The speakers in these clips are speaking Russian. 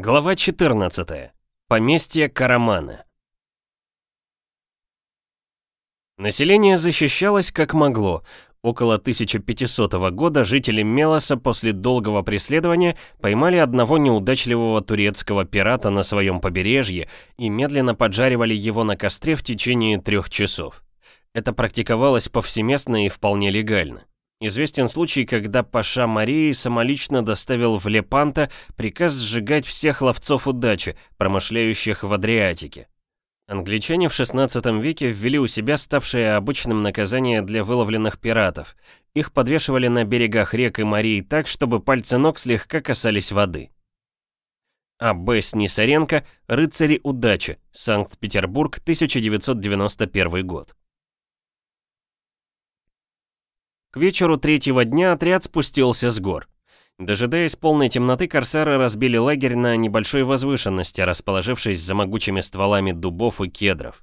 Глава 14. Поместье Карамана. Население защищалось как могло. Около 1500 года жители Мелоса после долгого преследования поймали одного неудачливого турецкого пирата на своем побережье и медленно поджаривали его на костре в течение трех часов. Это практиковалось повсеместно и вполне легально. Известен случай, когда Паша Марии самолично доставил в Лепанто приказ сжигать всех ловцов удачи, промышляющих в Адриатике. Англичане в 16 веке ввели у себя ставшее обычным наказание для выловленных пиратов. Их подвешивали на берегах рек и морей так, чтобы пальцы ног слегка касались воды. А. Б. Снисаренко «Рыцари удачи», Санкт-Петербург, 1991 год. К вечеру третьего дня отряд спустился с гор. Дожидаясь полной темноты, корсары разбили лагерь на небольшой возвышенности, расположившись за могучими стволами дубов и кедров.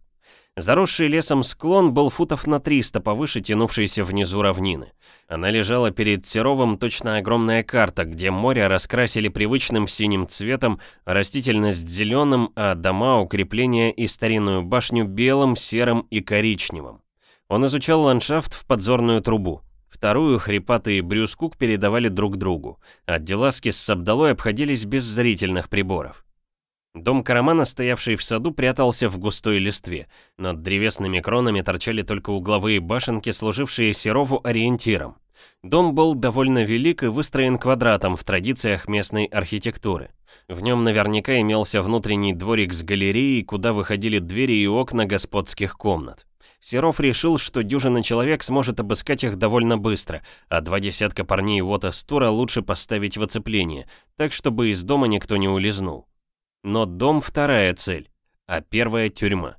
Заросший лесом склон был футов на 300 повыше тянувшейся внизу равнины. Она лежала перед Серовым точно огромная карта, где море раскрасили привычным синим цветом, растительность зеленым, а дома, укрепления и старинную башню белым, серым и коричневым. Он изучал ландшафт в подзорную трубу. Вторую хрипатый Брюскук передавали друг другу, а Деласки с Сабдалой обходились без зрительных приборов. Дом Карамана, стоявший в саду, прятался в густой листве. Над древесными кронами торчали только угловые башенки, служившие Серову ориентиром. Дом был довольно велик и выстроен квадратом в традициях местной архитектуры. В нем наверняка имелся внутренний дворик с галереей, куда выходили двери и окна господских комнат. Серов решил, что дюжина человек сможет обыскать их довольно быстро, а два десятка парней Вота Стура лучше поставить в оцепление, так чтобы из дома никто не улизнул. Но дом — вторая цель, а первая — тюрьма.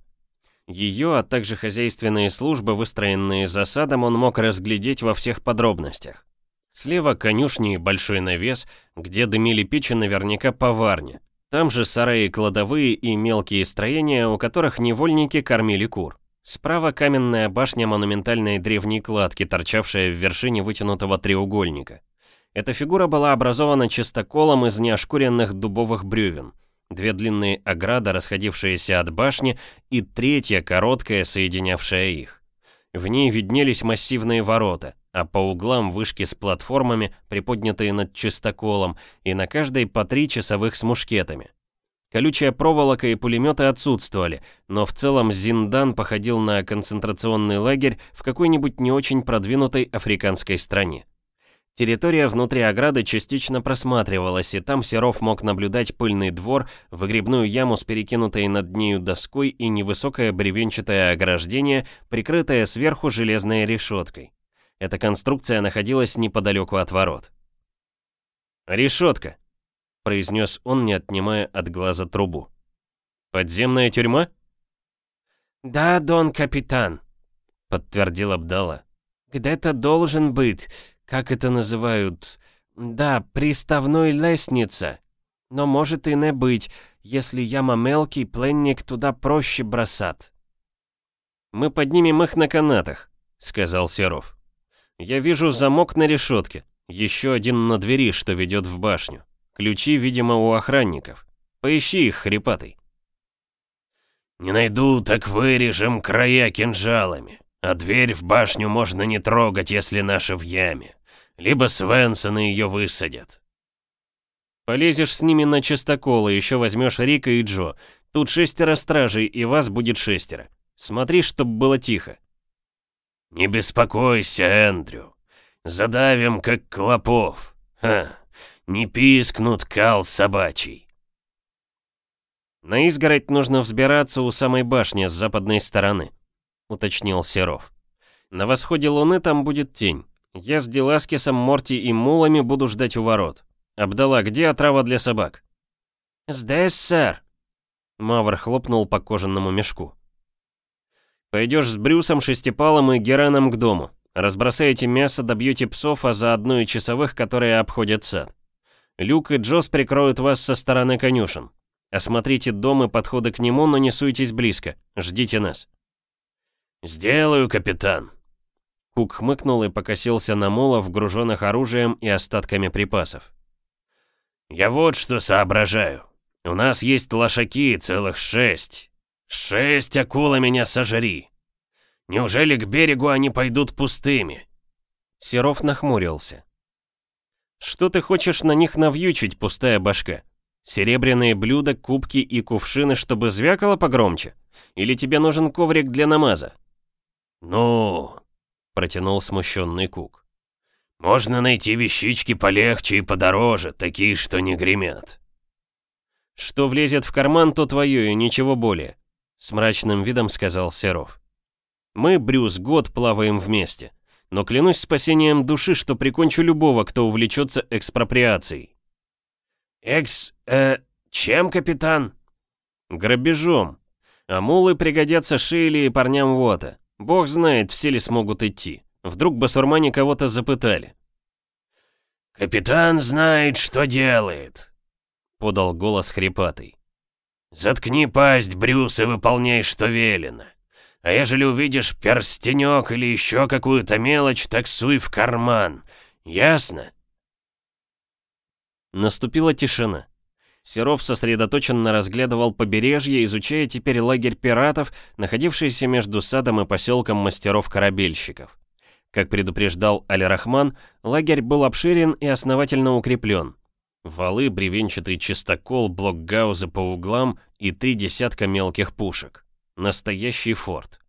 Ее, а также хозяйственные службы, выстроенные за садом, он мог разглядеть во всех подробностях. Слева конюшни и большой навес, где дымили печи наверняка поварня. Там же сараи кладовые и мелкие строения, у которых невольники кормили кур. Справа каменная башня монументальной древней кладки, торчавшая в вершине вытянутого треугольника. Эта фигура была образована чистоколом из неошкуренных дубовых бревен. Две длинные ограды, расходившиеся от башни, и третья, короткая, соединявшая их. В ней виднелись массивные ворота, а по углам вышки с платформами, приподнятые над чистоколом, и на каждой по три часовых с мушкетами. Колючая проволока и пулеметы отсутствовали, но в целом Зиндан походил на концентрационный лагерь в какой-нибудь не очень продвинутой африканской стране. Территория внутри ограды частично просматривалась, и там Серов мог наблюдать пыльный двор, выгребную яму с перекинутой над нею доской и невысокое бревенчатое ограждение, прикрытое сверху железной решеткой. Эта конструкция находилась неподалеку от ворот. «Решетка», произнес он, не отнимая от глаза трубу. «Подземная тюрьма?» «Да, дон капитан», — подтвердил Абдала. «Где-то должен быть, как это называют, да, приставной лестница. Но может и не быть, если яма мелкий, пленник туда проще бросат». «Мы поднимем их на канатах», — сказал Серов. «Я вижу замок на решетке, еще один на двери, что ведет в башню. Ключи, видимо, у охранников. Поищи их, хрипатый. «Не найду, так вырежем края кинжалами. А дверь в башню можно не трогать, если наша в яме. Либо Свенсоны ее высадят». «Полезешь с ними на частокол, и еще возьмешь Рика и Джо. Тут шестеро стражей, и вас будет шестеро. Смотри, чтоб было тихо». «Не беспокойся, Эндрю. Задавим, как клопов. Ха, не пискнут кал собачий. На изгородь нужно взбираться у самой башни с западной стороны, уточнил Серов. На восходе луны там будет тень. Я с Деласкисом, Морти и Мулами буду ждать у ворот. Абдала, где отрава для собак? Здесь, сэр. Мавр хлопнул по кожаному мешку. Пойдешь с Брюсом, Шестипалом и Гераном к дому. Разбросаете мясо, добьете псов, а заодно и часовых, которые обходят сад. Люк и Джос прикроют вас со стороны конюшен. Осмотрите дом и подходы к нему, но не суйтесь близко. Ждите нас». «Сделаю, капитан». Кук хмыкнул и покосился на молов, груженных оружием и остатками припасов. «Я вот что соображаю. У нас есть лошаки целых шесть. Шесть акула меня сожри. Неужели к берегу они пойдут пустыми?» Серов нахмурился. «Что ты хочешь на них навьючить, пустая башка? Серебряные блюда, кубки и кувшины, чтобы звякало погромче? Или тебе нужен коврик для намаза?» «Ну...» — протянул смущенный Кук. «Можно найти вещички полегче и подороже, такие, что не гремят». «Что влезет в карман, то твое и ничего более», — с мрачным видом сказал Серов. «Мы, Брюс, год плаваем вместе, но клянусь спасением души, что прикончу любого, кто увлечется экспроприацией». «Экс... э... чем, капитан?» «Грабежом. А мулы пригодятся Шейли и парням Вота. Бог знает, все ли смогут идти. Вдруг басурмане кого-то запытали». «Капитан знает, что делает», — подал голос хрипатый. «Заткни пасть, Брюс, и выполняй, что велено. А ежели увидишь перстенек или еще какую-то мелочь, так суй в карман. Ясно?» Наступила тишина. Серов сосредоточенно разглядывал побережье, изучая теперь лагерь пиратов, находившийся между садом и поселком мастеров-корабельщиков. Как предупреждал Аль-Рахман, лагерь был обширен и основательно укреплен. Валы, бревенчатый чистокол, блокгаузы по углам и три десятка мелких пушек. Настоящий форт.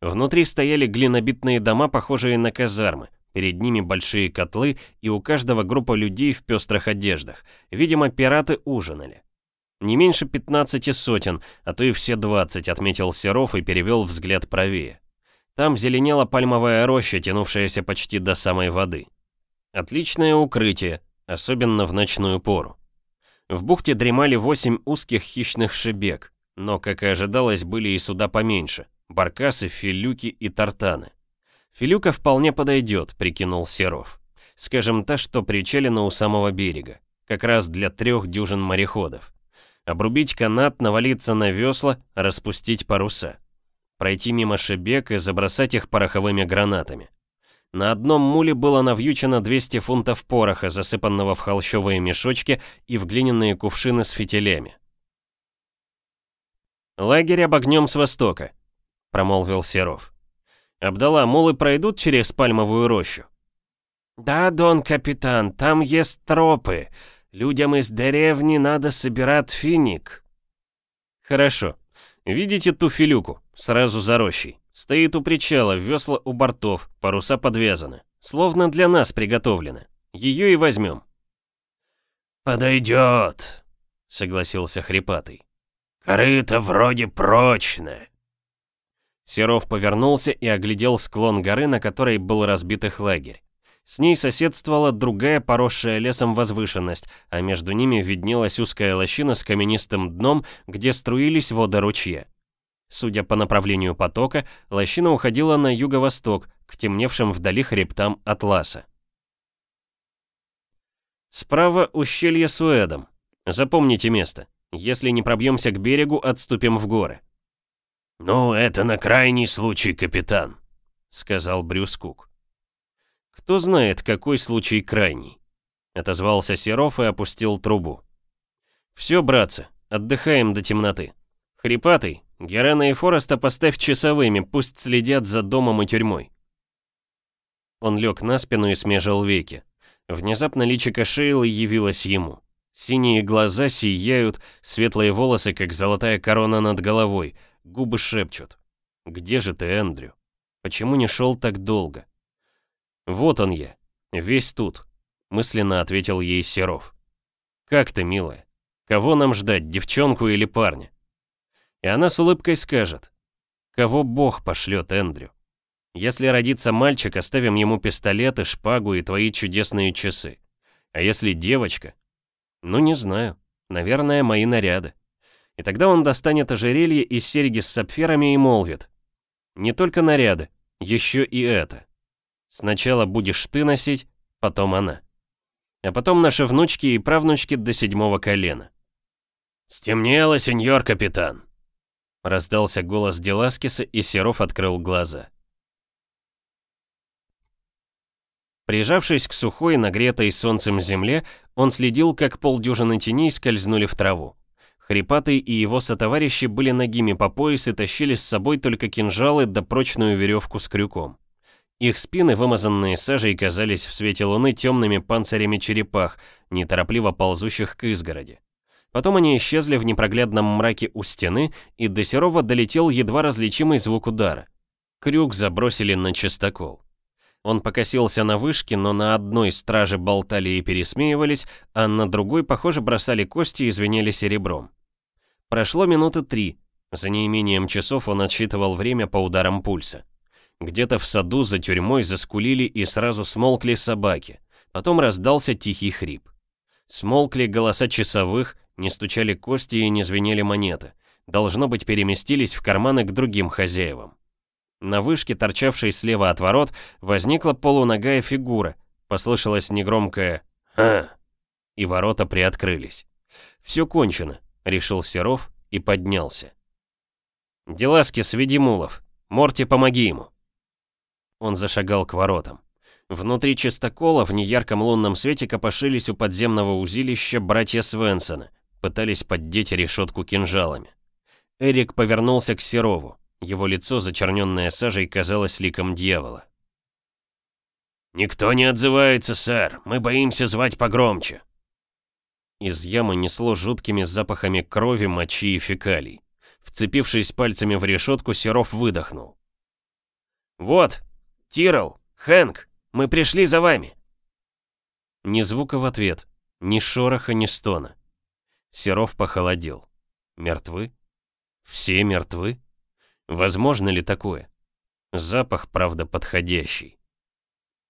Внутри стояли глинобитные дома, похожие на казармы. Перед ними большие котлы, и у каждого группа людей в пестрых одеждах. Видимо, пираты ужинали. Не меньше 15 сотен, а то и все 20, отметил Серов и перевел взгляд правее. Там зеленела пальмовая роща, тянувшаяся почти до самой воды. Отличное укрытие, особенно в ночную пору. В бухте дремали восемь узких хищных шибек, но, как и ожидалось, были и суда поменьше – баркасы, филюки и тартаны. Филюка вполне подойдет, прикинул Серов. Скажем, та, что причалена у самого берега, как раз для трех дюжин мореходов. Обрубить канат, навалиться на весла, распустить паруса. Пройти мимо шибек и забросать их пороховыми гранатами. На одном муле было навьючено 200 фунтов пороха, засыпанного в холщовые мешочки и в глиняные кувшины с фитилями. «Лагерь обогнем с востока», — промолвил Серов. «Абдалла, мулы пройдут через пальмовую рощу?» «Да, дон капитан, там есть тропы. Людям из деревни надо собирать финик». «Хорошо. Видите ту филюку, сразу за рощей? Стоит у причала, весла у бортов, паруса подвязаны. Словно для нас приготовлены. Ее и возьмем. «Подойдет», — согласился хрипатый. «Корыто вроде прочное». Серов повернулся и оглядел склон горы, на которой был разбит их лагерь. С ней соседствовала другая поросшая лесом возвышенность, а между ними виднелась узкая лощина с каменистым дном, где струились воды ручья. Судя по направлению потока, лощина уходила на юго-восток, к темневшим вдали хребтам Атласа. Справа ущелье Суэдом. Запомните место. Если не пробьемся к берегу, отступим в горы. «Ну, это на крайний случай, капитан», — сказал Брюс Кук. «Кто знает, какой случай крайний?» — отозвался Серов и опустил трубу. «Все, братцы, отдыхаем до темноты. Хрипатый, Герена и Фореста поставь часовыми, пусть следят за домом и тюрьмой. Он лег на спину и смежил веки. Внезапно личико Шейлы явилось ему. Синие глаза сияют, светлые волосы, как золотая корона над головой, губы шепчут. «Где же ты, Эндрю? Почему не шел так долго?» «Вот он я, весь тут», — мысленно ответил ей Серов. «Как ты, милая? Кого нам ждать, девчонку или парня?» И она с улыбкой скажет, «Кого Бог пошлет, Эндрю? Если родится мальчик, оставим ему пистолеты, шпагу и твои чудесные часы. А если девочка? Ну, не знаю. Наверное, мои наряды. И тогда он достанет ожерелье и серьги с сапфирами и молвит. Не только наряды, еще и это. Сначала будешь ты носить, потом она. А потом наши внучки и правнучки до седьмого колена. «Стемнело, сеньор капитан», Раздался голос Деласкиса, и Серов открыл глаза. Прижавшись к сухой, нагретой солнцем земле, он следил, как полдюжины теней скользнули в траву. Хрипатый и его сотоварищи были ногими по пояс и тащили с собой только кинжалы да прочную веревку с крюком. Их спины, вымазанные сажей, казались в свете луны темными панцирями черепах, неторопливо ползущих к изгороди. Потом они исчезли в непроглядном мраке у стены, и до Серова долетел едва различимый звук удара. Крюк забросили на чистокол. Он покосился на вышке, но на одной страже болтали и пересмеивались, а на другой, похоже, бросали кости и звенели серебром. Прошло минуты три. За неимением часов он отсчитывал время по ударам пульса. Где-то в саду за тюрьмой заскулили и сразу смолкли собаки. Потом раздался тихий хрип. Смолкли голоса часовых, не стучали кости и не звенели монеты. Должно быть, переместились в карманы к другим хозяевам. На вышке, торчавшей слева от ворот, возникла полуногая фигура. Послышалось негромкое «Ха!» и ворота приоткрылись. «Все кончено», — решил Серов и поднялся. «Деласки, сведи мулов. Морти, помоги ему». Он зашагал к воротам. Внутри чистокола в неярком лунном свете копошились у подземного узилища братья Свенсона, пытались поддеть решетку кинжалами. Эрик повернулся к Серову. Его лицо, зачерненное сажей, казалось ликом дьявола. «Никто не отзывается, сэр. Мы боимся звать погромче». Из ямы несло жуткими запахами крови, мочи и фекалий. Вцепившись пальцами в решетку, Серов выдохнул. «Вот, Тирл, Хэнк, мы пришли за вами!» Ни звука в ответ, ни шороха, ни стона. Серов похолодел. Мертвы? Все мертвы? Возможно ли такое? Запах, правда, подходящий.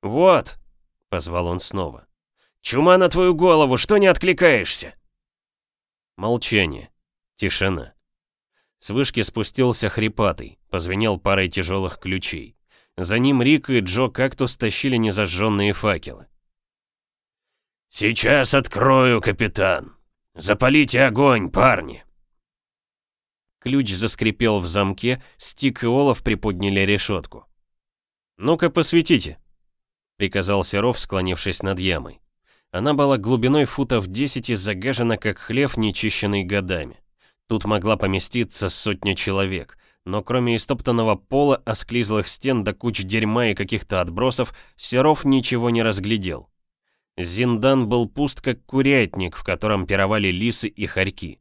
«Вот!» — позвал он снова. «Чума на твою голову, что не откликаешься?» Молчание. Тишина. С вышки спустился хрипатый, позвенел парой тяжелых ключей. За ним Рик и Джо Кактус тащили незажженные факелы. «Сейчас открою, капитан! Запалите огонь, парни!» Ключ заскрипел в замке, Стик и Олаф приподняли решетку. «Ну-ка, посветите», — приказал Серов, склонившись над ямой. Она была глубиной футов 10 и загажена, как хлев, нечищенный годами. Тут могла поместиться сотня человек, но кроме истоптанного пола, осклизлых стен до куч дерьма и каких-то отбросов, Серов ничего не разглядел. Зиндан был пуст, как курятник, в котором пировали лисы и хорьки.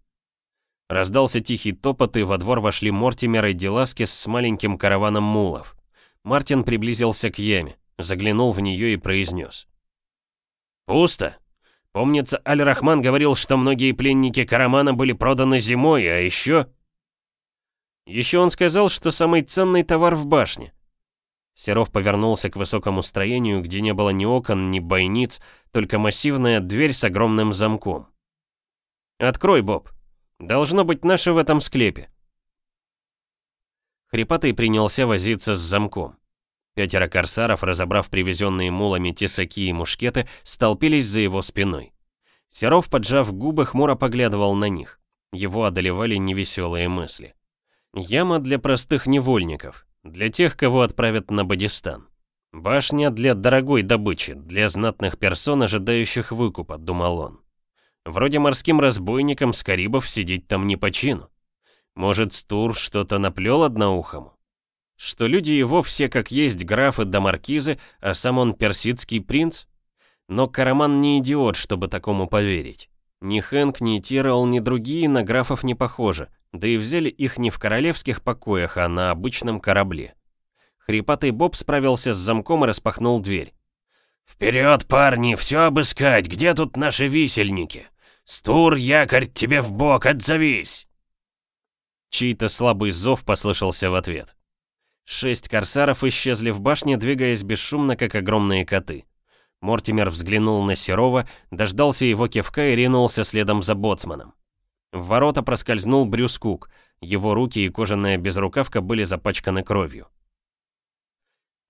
Раздался тихий топот, и во двор вошли Мортимер и Деласкес с маленьким караваном мулов. Мартин приблизился к яме, заглянул в нее и произнес. «Пусто. Помнится, Аль-Рахман говорил, что многие пленники Карамана были проданы зимой, а еще...» Еще он сказал, что самый ценный товар в башне. Серов повернулся к высокому строению, где не было ни окон, ни бойниц, только массивная дверь с огромным замком. «Открой, Боб», Должно быть наши в этом склепе. Хрипатый принялся возиться с замком. Пятеро корсаров, разобрав привезенные мулами тесаки и мушкеты, столпились за его спиной. Серов, поджав губы, хмуро поглядывал на них. Его одолевали невеселые мысли. Яма для простых невольников, для тех, кого отправят на Бадистан. Башня для дорогой добычи, для знатных персон, ожидающих выкупа, думал он. Вроде морским разбойникам с Карибов сидеть там не по чину. Может, Стур что-то наплел одноухому? Что люди его все как есть графы да маркизы, а сам он персидский принц? Но Караман не идиот, чтобы такому поверить. Ни Хэнк, ни Тирол, ни другие на графов не похожи, да и взяли их не в королевских покоях, а на обычном корабле. Хрипатый Боб справился с замком и распахнул дверь. «Вперед, парни, все обыскать, где тут наши висельники?» «Стур, якорь, тебе в бок, отзовись!» Чей-то слабый зов послышался в ответ. Шесть корсаров исчезли в башне, двигаясь бесшумно, как огромные коты. Мортимер взглянул на Серова, дождался его кивка и ринулся следом за боцманом. В ворота проскользнул Брюс Кук, его руки и кожаная безрукавка были запачканы кровью.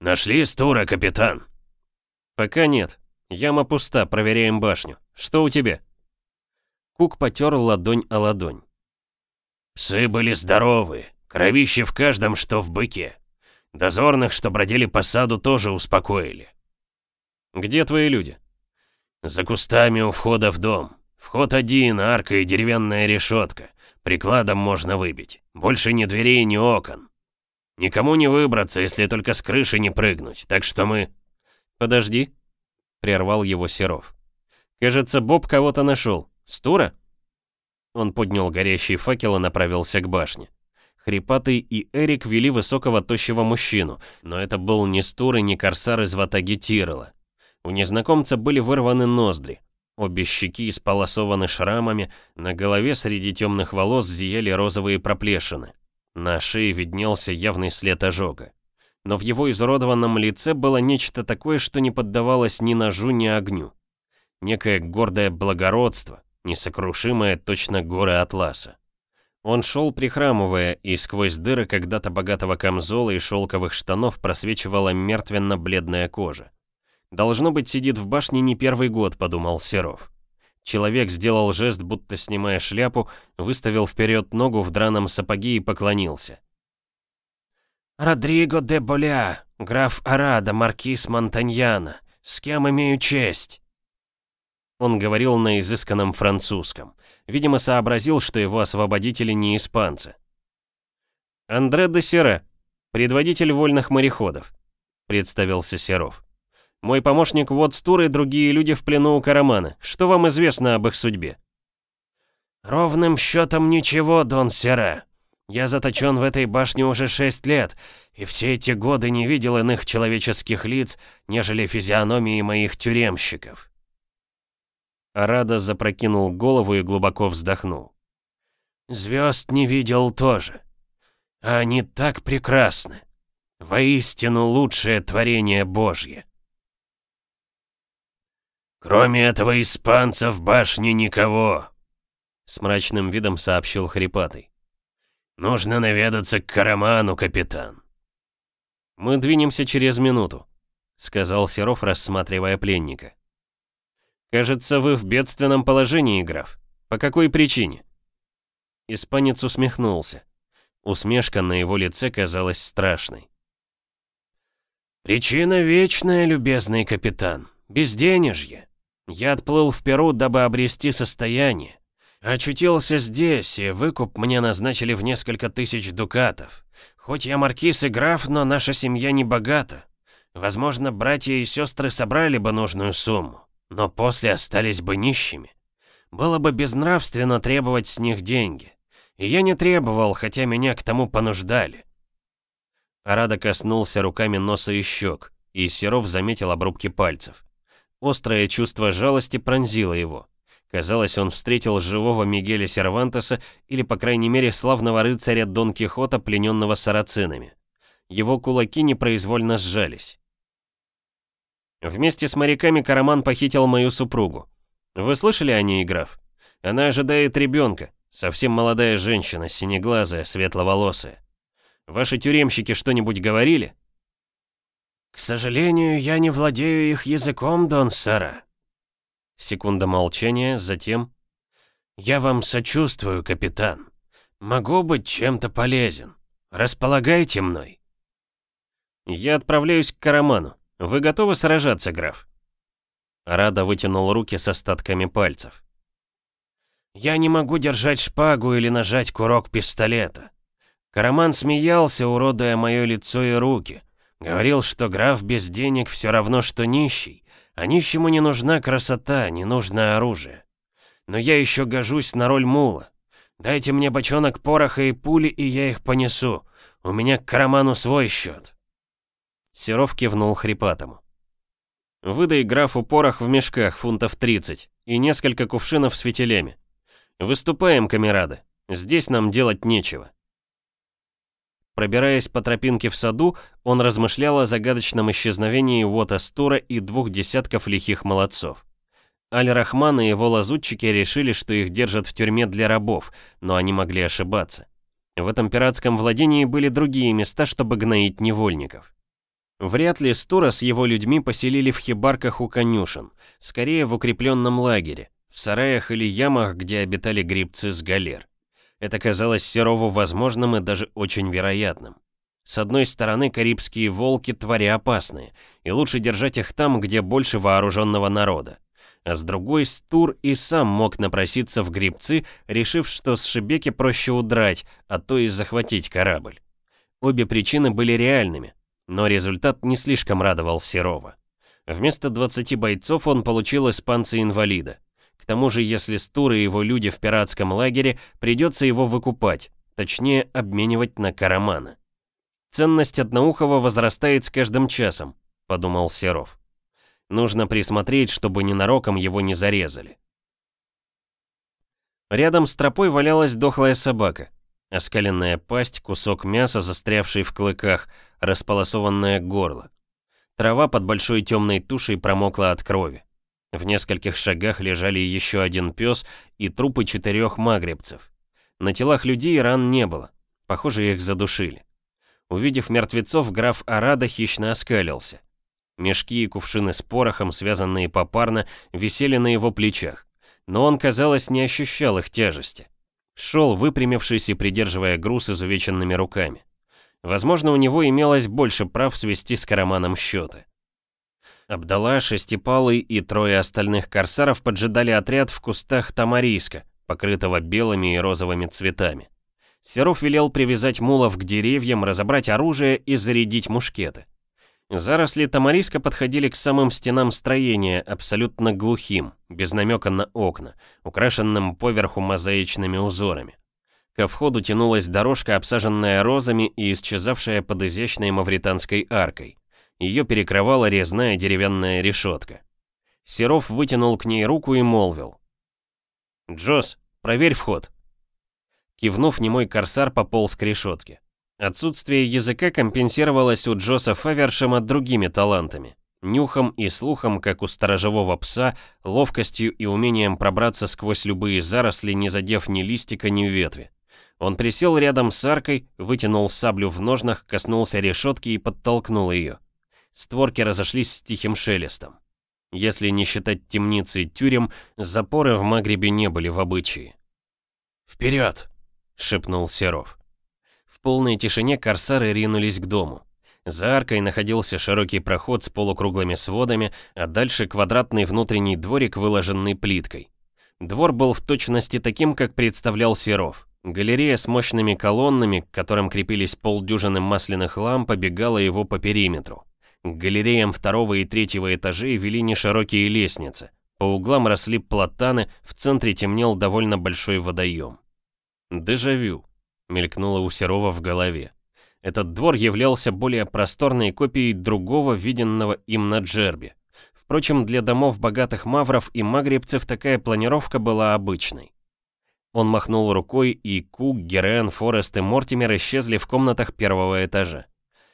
«Нашли Стура, капитан?» «Пока нет. Яма пуста, проверяем башню. Что у тебя?» Кук потер ладонь о ладонь. «Псы были здоровы, кровище в каждом, что в быке. Дозорных, что бродили по саду, тоже успокоили». «Где твои люди?» «За кустами у входа в дом. Вход один, арка и деревянная решетка. Прикладом можно выбить. Больше ни дверей, ни окон. Никому не выбраться, если только с крыши не прыгнуть, так что мы...» «Подожди», — прервал его Серов. «Кажется, Боб кого-то нашел. Стура?» Он поднял горящий факел и направился к башне. Хрипатый и Эрик вели высокого тощего мужчину, но это был не Стур и не Корсар из ватаги Тирола. У незнакомца были вырваны ноздри. Обе щеки исполосованы шрамами, на голове среди темных волос зияли розовые проплешины. На шее виднелся явный след ожога. Но в его изуродованном лице было нечто такое, что не поддавалось ни ножу, ни огню. Некое гордое благородство, несокрушимое точно горы Атласа. Он шел прихрамывая, и сквозь дыры когда-то богатого камзола и шелковых штанов просвечивала мертвенно-бледная кожа. «Должно быть, сидит в башне не первый год», — подумал Серов. Человек сделал жест, будто снимая шляпу, выставил вперед ногу в драном сапоге и поклонился. «Родриго де Боля, граф Арада, маркиз Монтаньяна. С кем имею честь?» Он говорил на изысканном французском. Видимо, сообразил, что его освободители не испанцы. «Андре де Сере, предводитель вольных мореходов», — представился Серов. Мой помощник Вотстур и другие люди в плену у Карамана. Что вам известно об их судьбе?» «Ровным счетом ничего, Дон Сера. Я заточен в этой башне уже шесть лет, и все эти годы не видел иных человеческих лиц, нежели физиономии моих тюремщиков». Арада запрокинул голову и глубоко вздохнул. «Звезд не видел тоже. Они так прекрасны. Воистину лучшее творение Божье. «Кроме этого испанца в башне никого», — с мрачным видом сообщил Хрипатый. «Нужно наведаться к Караману, капитан». «Мы двинемся через минуту», — сказал Серов, рассматривая пленника. «Кажется, вы в бедственном положении, граф. По какой причине?» Испанец усмехнулся. Усмешка на его лице казалась страшной. «Причина вечная, любезный капитан. Безденежье. Я отплыл в Перу, дабы обрести состояние. Очутился здесь, и выкуп мне назначили в несколько тысяч дукатов. Хоть я маркиз и граф, но наша семья не богата. Возможно, братья и сестры собрали бы нужную сумму, но после остались бы нищими. Было бы безнравственно требовать с них деньги. И я не требовал, хотя меня к тому понуждали. Арада коснулся руками носа и щек, и Серов заметил обрубки пальцев. Острое чувство жалости пронзило его. Казалось, он встретил живого Мигеля Сервантеса или, по крайней мере, славного рыцаря Дон Кихота, плененного сарацинами. Его кулаки непроизвольно сжались. Вместе с моряками Караман похитил мою супругу. Вы слышали о ней, граф? Она ожидает ребенка. Совсем молодая женщина, синеглазая, светловолосая. Ваши тюремщики что-нибудь говорили? «К сожалению, я не владею их языком, Дон Сара». Секунда молчания, затем... «Я вам сочувствую, капитан. Могу быть чем-то полезен. Располагайте мной». «Я отправляюсь к Караману. Вы готовы сражаться, граф?» Рада вытянул руки с остатками пальцев. «Я не могу держать шпагу или нажать курок пистолета. Караман смеялся, уродуя мое лицо и руки, Говорил, что граф без денег все равно, что нищий, а нищему не нужна красота, не нужно оружие. Но я еще гожусь на роль мула. Дайте мне бочонок пороха и пули, и я их понесу. У меня к карману свой счет. Серов кивнул хрипатому. «Выдай графу порох в мешках, фунтов 30, и несколько кувшинов с фитилями. Выступаем, камерады. Здесь нам делать нечего». Пробираясь по тропинке в саду, он размышлял о загадочном исчезновении Уота Стура и двух десятков лихих молодцов. Аль-Рахман и его лазутчики решили, что их держат в тюрьме для рабов, но они могли ошибаться. В этом пиратском владении были другие места, чтобы гноить невольников. Вряд ли Стура с его людьми поселили в хибарках у конюшен, скорее в укрепленном лагере, в сараях или ямах, где обитали грибцы с галер. Это казалось Серову возможным и даже очень вероятным. С одной стороны, карибские волки твари опасные, и лучше держать их там, где больше вооруженного народа. а с другой Стур и сам мог напроситься в грибцы, решив, что с Шебеки проще удрать, а то и захватить корабль. Обе причины были реальными, но результат не слишком радовал Серова. Вместо 20 бойцов он получил испанца-инвалида. К тому же, если Стур и его люди в пиратском лагере, придется его выкупать, точнее, обменивать на Карамана. Ценность Одноухова возрастает с каждым часом, подумал Серов. Нужно присмотреть, чтобы ненароком его не зарезали. Рядом с тропой валялась дохлая собака. Оскаленная пасть, кусок мяса, застрявший в клыках, располосованное горло. Трава под большой темной тушей промокла от крови. В нескольких шагах лежали еще один пес и трупы четырех магребцев. На телах людей ран не было. Похоже, их задушили. Увидев мертвецов, граф Арада хищно оскалился. Мешки и кувшины с порохом, связанные попарно, висели на его плечах. Но он, казалось, не ощущал их тяжести. Шел, выпрямившись и придерживая груз изувеченными руками. Возможно, у него имелось больше прав свести с Караманом счеты. Абдалла, Шестипалый и трое остальных корсаров поджидали отряд в кустах тамариска, покрытого белыми и розовыми цветами. Серов велел привязать мулов к деревьям, разобрать оружие и зарядить мушкеты. Заросли тамариска подходили к самым стенам строения, абсолютно глухим, без намека на окна, украшенным поверху мозаичными узорами. Ко входу тянулась дорожка, обсаженная розами и исчезавшая под изящной мавританской аркой. Ее перекрывала резная деревянная решетка. Серов вытянул к ней руку и молвил. «Джос, проверь вход». Кивнув, немой корсар пополз к решетке. Отсутствие языка компенсировалось у Джоса Фавершема другими талантами. Нюхом и слухом, как у сторожевого пса, ловкостью и умением пробраться сквозь любые заросли, не задев ни листика, ни ветви. Он присел рядом с аркой, вытянул саблю в ножнах, коснулся решетки и подтолкнул ее. Створки разошлись с тихим шелестом. Если не считать темницы и тюрем, запоры в Магребе не были в обычае. «Вперед!» — шепнул Серов. В полной тишине корсары ринулись к дому. За аркой находился широкий проход с полукруглыми сводами, а дальше квадратный внутренний дворик, выложенный плиткой. Двор был в точности таким, как представлял Серов. Галерея с мощными колоннами, к которым крепились полдюжины масляных ламп, обегала его по периметру. К галереям второго и третьего этажей вели неширокие лестницы. По углам росли платаны, в центре темнел довольно большой водоем. «Дежавю», — мелькнуло у Серова в голове. Этот двор являлся более просторной копией другого, виденного им на Джербе. Впрочем, для домов богатых мавров и магребцев такая планировка была обычной. Он махнул рукой, и Кук, Герен, Форест и Мортимер исчезли в комнатах первого этажа.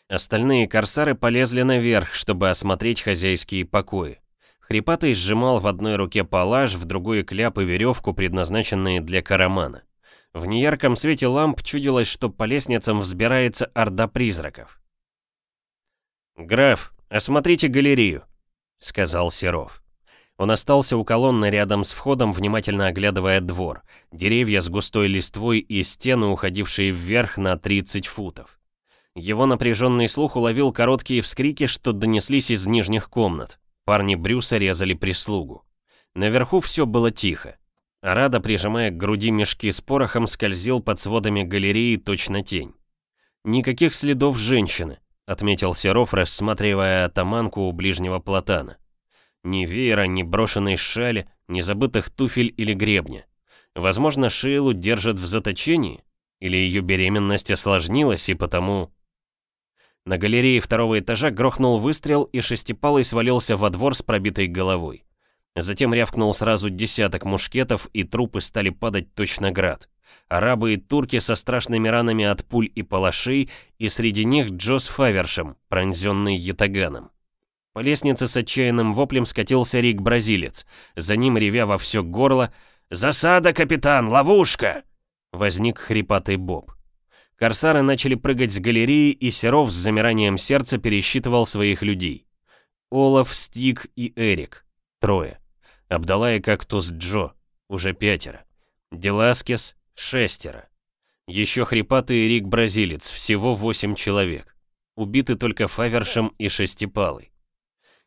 Остальные корсары полезли наверх, чтобы осмотреть хозяйские покои. Хрипатый сжимал в одной руке палаш, в другой кляп и веревку, предназначенные для карамана. В неярком свете ламп чудилось, что по лестницам взбирается орда призраков. «Граф, осмотрите галерею», — сказал Серов. Он остался у колонны рядом с входом, внимательно оглядывая двор, деревья с густой листвой и стены, уходившие вверх на 30 футов. Его напряженный слух уловил короткие вскрики, что донеслись из нижних комнат. Парни Брюса резали прислугу. Наверху все было тихо. Арада, прижимая к груди мешки с порохом, скользил под сводами галереи точно тень. «Никаких следов женщины», — отметил Серов, рассматривая атаманку у ближнего платана. Ни веера, ни брошенной шали, ни забытых туфель или гребня. Возможно, Шейлу держат в заточении? Или ее беременность осложнилась и потому... На галерее второго этажа грохнул выстрел, и шестипалый свалился во двор с пробитой головой. Затем рявкнул сразу десяток мушкетов, и трупы стали падать точно град. Арабы и турки со страшными ранами от пуль и палашей, и среди них Джос Фавершем, пронзенный ятаганом. По лестнице с отчаянным воплем скатился Рик-бразилец. За ним, ревя во все горло, «Засада, капитан! Ловушка!» Возник хрипатый Боб. Корсары начали прыгать с галереи, и Серов с замиранием сердца пересчитывал своих людей. Олаф, Стик и Эрик. Трое. Абдала и Кактус Джо. Уже пятеро. Деласкес — шестеро. Еще хрипатый Рик-бразилец. Всего восемь человек. Убиты только Фавершем и Шестипалый.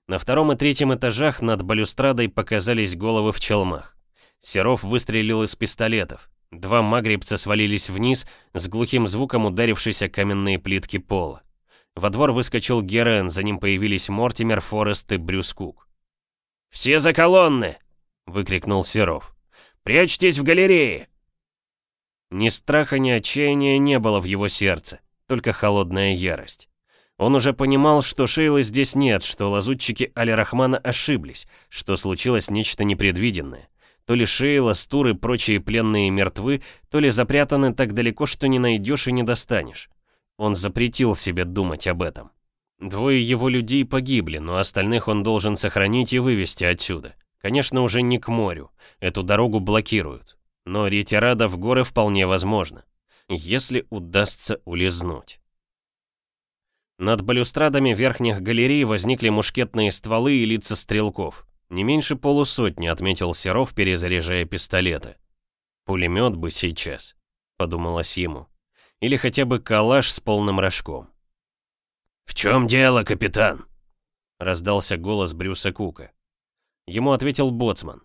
На втором и третьем этажах над балюстрадой показались головы в челмах. Серов выстрелил из пистолетов. Два магрибца свалились вниз, с глухим звуком ударившись о каменные плитки пола. Во двор выскочил Герен, за ним появились Мортимер, Форест и Брюс Кук. «Все за колонны!» — выкрикнул Серов. «Прячьтесь в галерее!» Ни страха, ни отчаяния не было в его сердце, только холодная ярость. Он уже понимал, что Шейлы здесь нет, что лазутчики Али-Рахмана ошиблись, что случилось нечто непредвиденное. То ли Шейла, Стур и прочие пленные мертвы, то ли запрятаны так далеко, что не найдешь и не достанешь. Он запретил себе думать об этом. Двое его людей погибли, но остальных он должен сохранить и вывести отсюда. Конечно, уже не к морю. Эту дорогу блокируют. Но ретирада в горы вполне возможно. Если удастся улизнуть. Над балюстрадами верхних галерей возникли мушкетные стволы и лица стрелков. Не меньше полусотни, отметил Серов, перезаряжая пистолеты. Пулемет бы сейчас, подумалось ему. Или хотя бы калаш с полным рожком. «В чем дело, капитан?» Раздался голос Брюса Кука. Ему ответил боцман.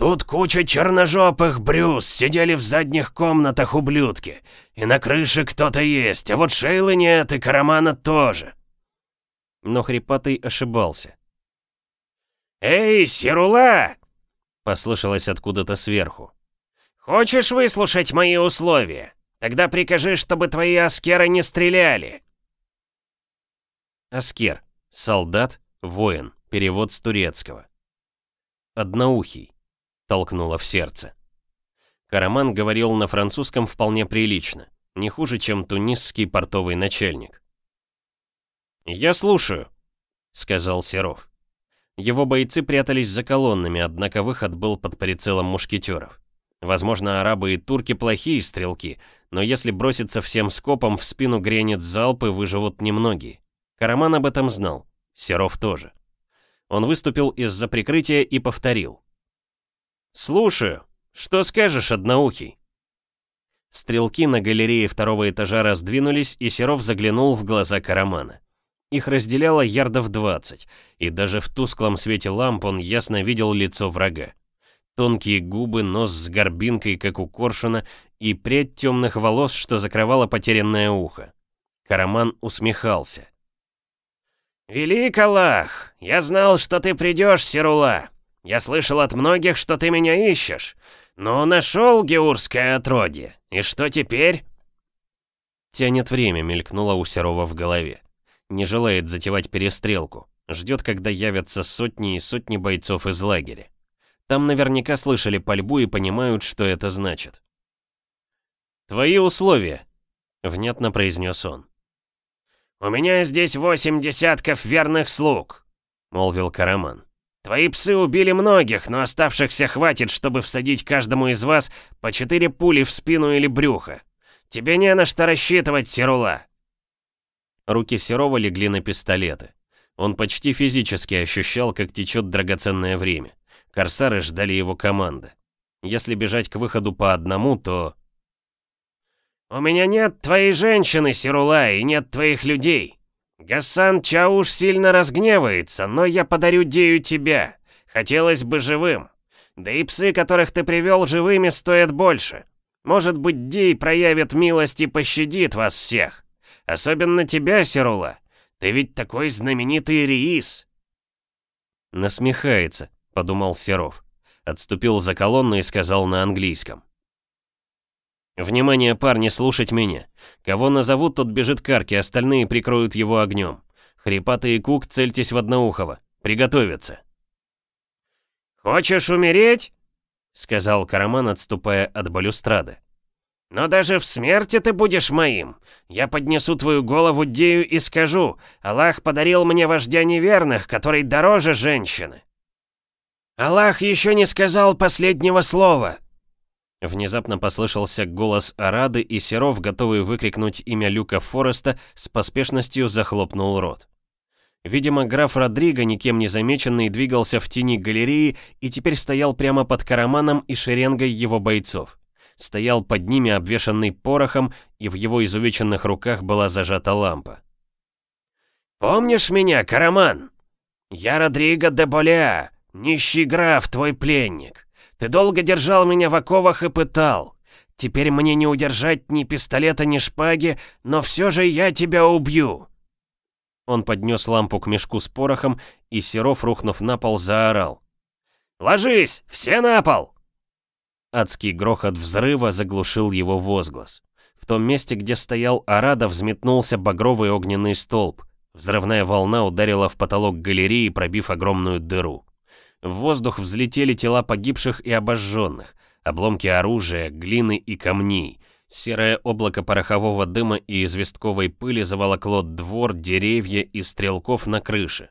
«Тут куча черножопых, Брюс, сидели в задних комнатах ублюдки. И на крыше кто-то есть, а вот Шейлы нет, и Карамана тоже». Но Хрипатый ошибался. «Эй, Сирула!» — послышалось откуда-то сверху. «Хочешь выслушать мои условия? Тогда прикажи, чтобы твои аскеры не стреляли». Аскер. Солдат, воин. Перевод с турецкого. Одноухий. Толкнуло в сердце. Караман говорил на французском вполне прилично. Не хуже, чем тунисский портовый начальник. «Я слушаю», — сказал Серов. Его бойцы прятались за колоннами, однако выход был под прицелом мушкетеров. Возможно, арабы и турки плохие стрелки, но если броситься всем скопом, в спину гренет залп и выживут немногие. Караман об этом знал, Серов тоже. Он выступил из-за прикрытия и повторил. «Слушаю. Что скажешь, одноухий?» Стрелки на галерее второго этажа раздвинулись, и Серов заглянул в глаза Карамана. Их разделяло ярдов 20, и даже в тусклом свете ламп он ясно видел лицо врага. Тонкие губы, нос с горбинкой, как у коршуна, и прядь темных волос, что закрывало потерянное ухо. Караман усмехался. «Велик Аллах! Я знал, что ты придешь, Сирула! Я слышал от многих, что ты меня ищешь. Но нашел геурское отродье. И что теперь?» Тянет время, мелькнуло у Серова в голове. Не желает затевать перестрелку. Ждет, когда явятся сотни и сотни бойцов из лагеря. Там наверняка слышали пальбу и понимают, что это значит. «Твои условия», — внятно произнес он. «У меня здесь восемь десятков верных слуг», — молвил Караман. «Твои псы убили многих, но оставшихся хватит, чтобы всадить каждому из вас по четыре пули в спину или брюхо. Тебе не на что рассчитывать, Сирула. Руки Серова легли на пистолеты. Он почти физически ощущал, как течет драгоценное время. Корсары ждали его команды. Если бежать к выходу по одному, то... «У меня нет твоей женщины, Сирула, и нет твоих людей. Гасан Чауш сильно разгневается, но я подарю Дею тебя. Хотелось бы живым. Да и псы, которых ты привел живыми, стоят больше. Может быть, Дей проявит милость и пощадит вас всех. Особенно тебя, Серула. Ты ведь такой знаменитый Риис. Насмехается, подумал Серов. Отступил за колонну и сказал на английском. «Внимание, парни, слушать меня. Кого назовут, тот бежит к арке, остальные прикроют его огнем. Хрипатый и Кук, цельтесь в Одноухого. Приготовиться». «Хочешь умереть?» — сказал Караман, отступая от балюстрады. Но даже в смерти ты будешь моим. Я поднесу твою голову Дею и скажу, Аллах подарил мне вождя неверных, который дороже женщины. Аллах еще не сказал последнего слова. Внезапно послышался голос Арады, и Серов, готовый выкрикнуть имя Люка Фореста, с поспешностью захлопнул рот. Видимо, граф Родриго, никем не замеченный, двигался в тени галереи и теперь стоял прямо под караманом и шеренгой его бойцов стоял под ними обвешанный порохом, и в его изувеченных руках была зажата лампа. «Помнишь меня, Караман?» «Я Родриго де Боля, нищий граф, твой пленник. Ты долго держал меня в оковах и пытал. Теперь мне не удержать ни пистолета, ни шпаги, но все же я тебя убью!» Он поднес лампу к мешку с порохом, и Серов, рухнув на пол, заорал. «Ложись! Все на пол!» Адский грохот взрыва заглушил его возглас. В том месте, где стоял Арада, взметнулся багровый огненный столб. Взрывная волна ударила в потолок галереи, пробив огромную дыру. В воздух взлетели тела погибших и обожженных, обломки оружия, глины и камней. Серое облако порохового дыма и известковой пыли заволокло двор, деревья и стрелков на крыше.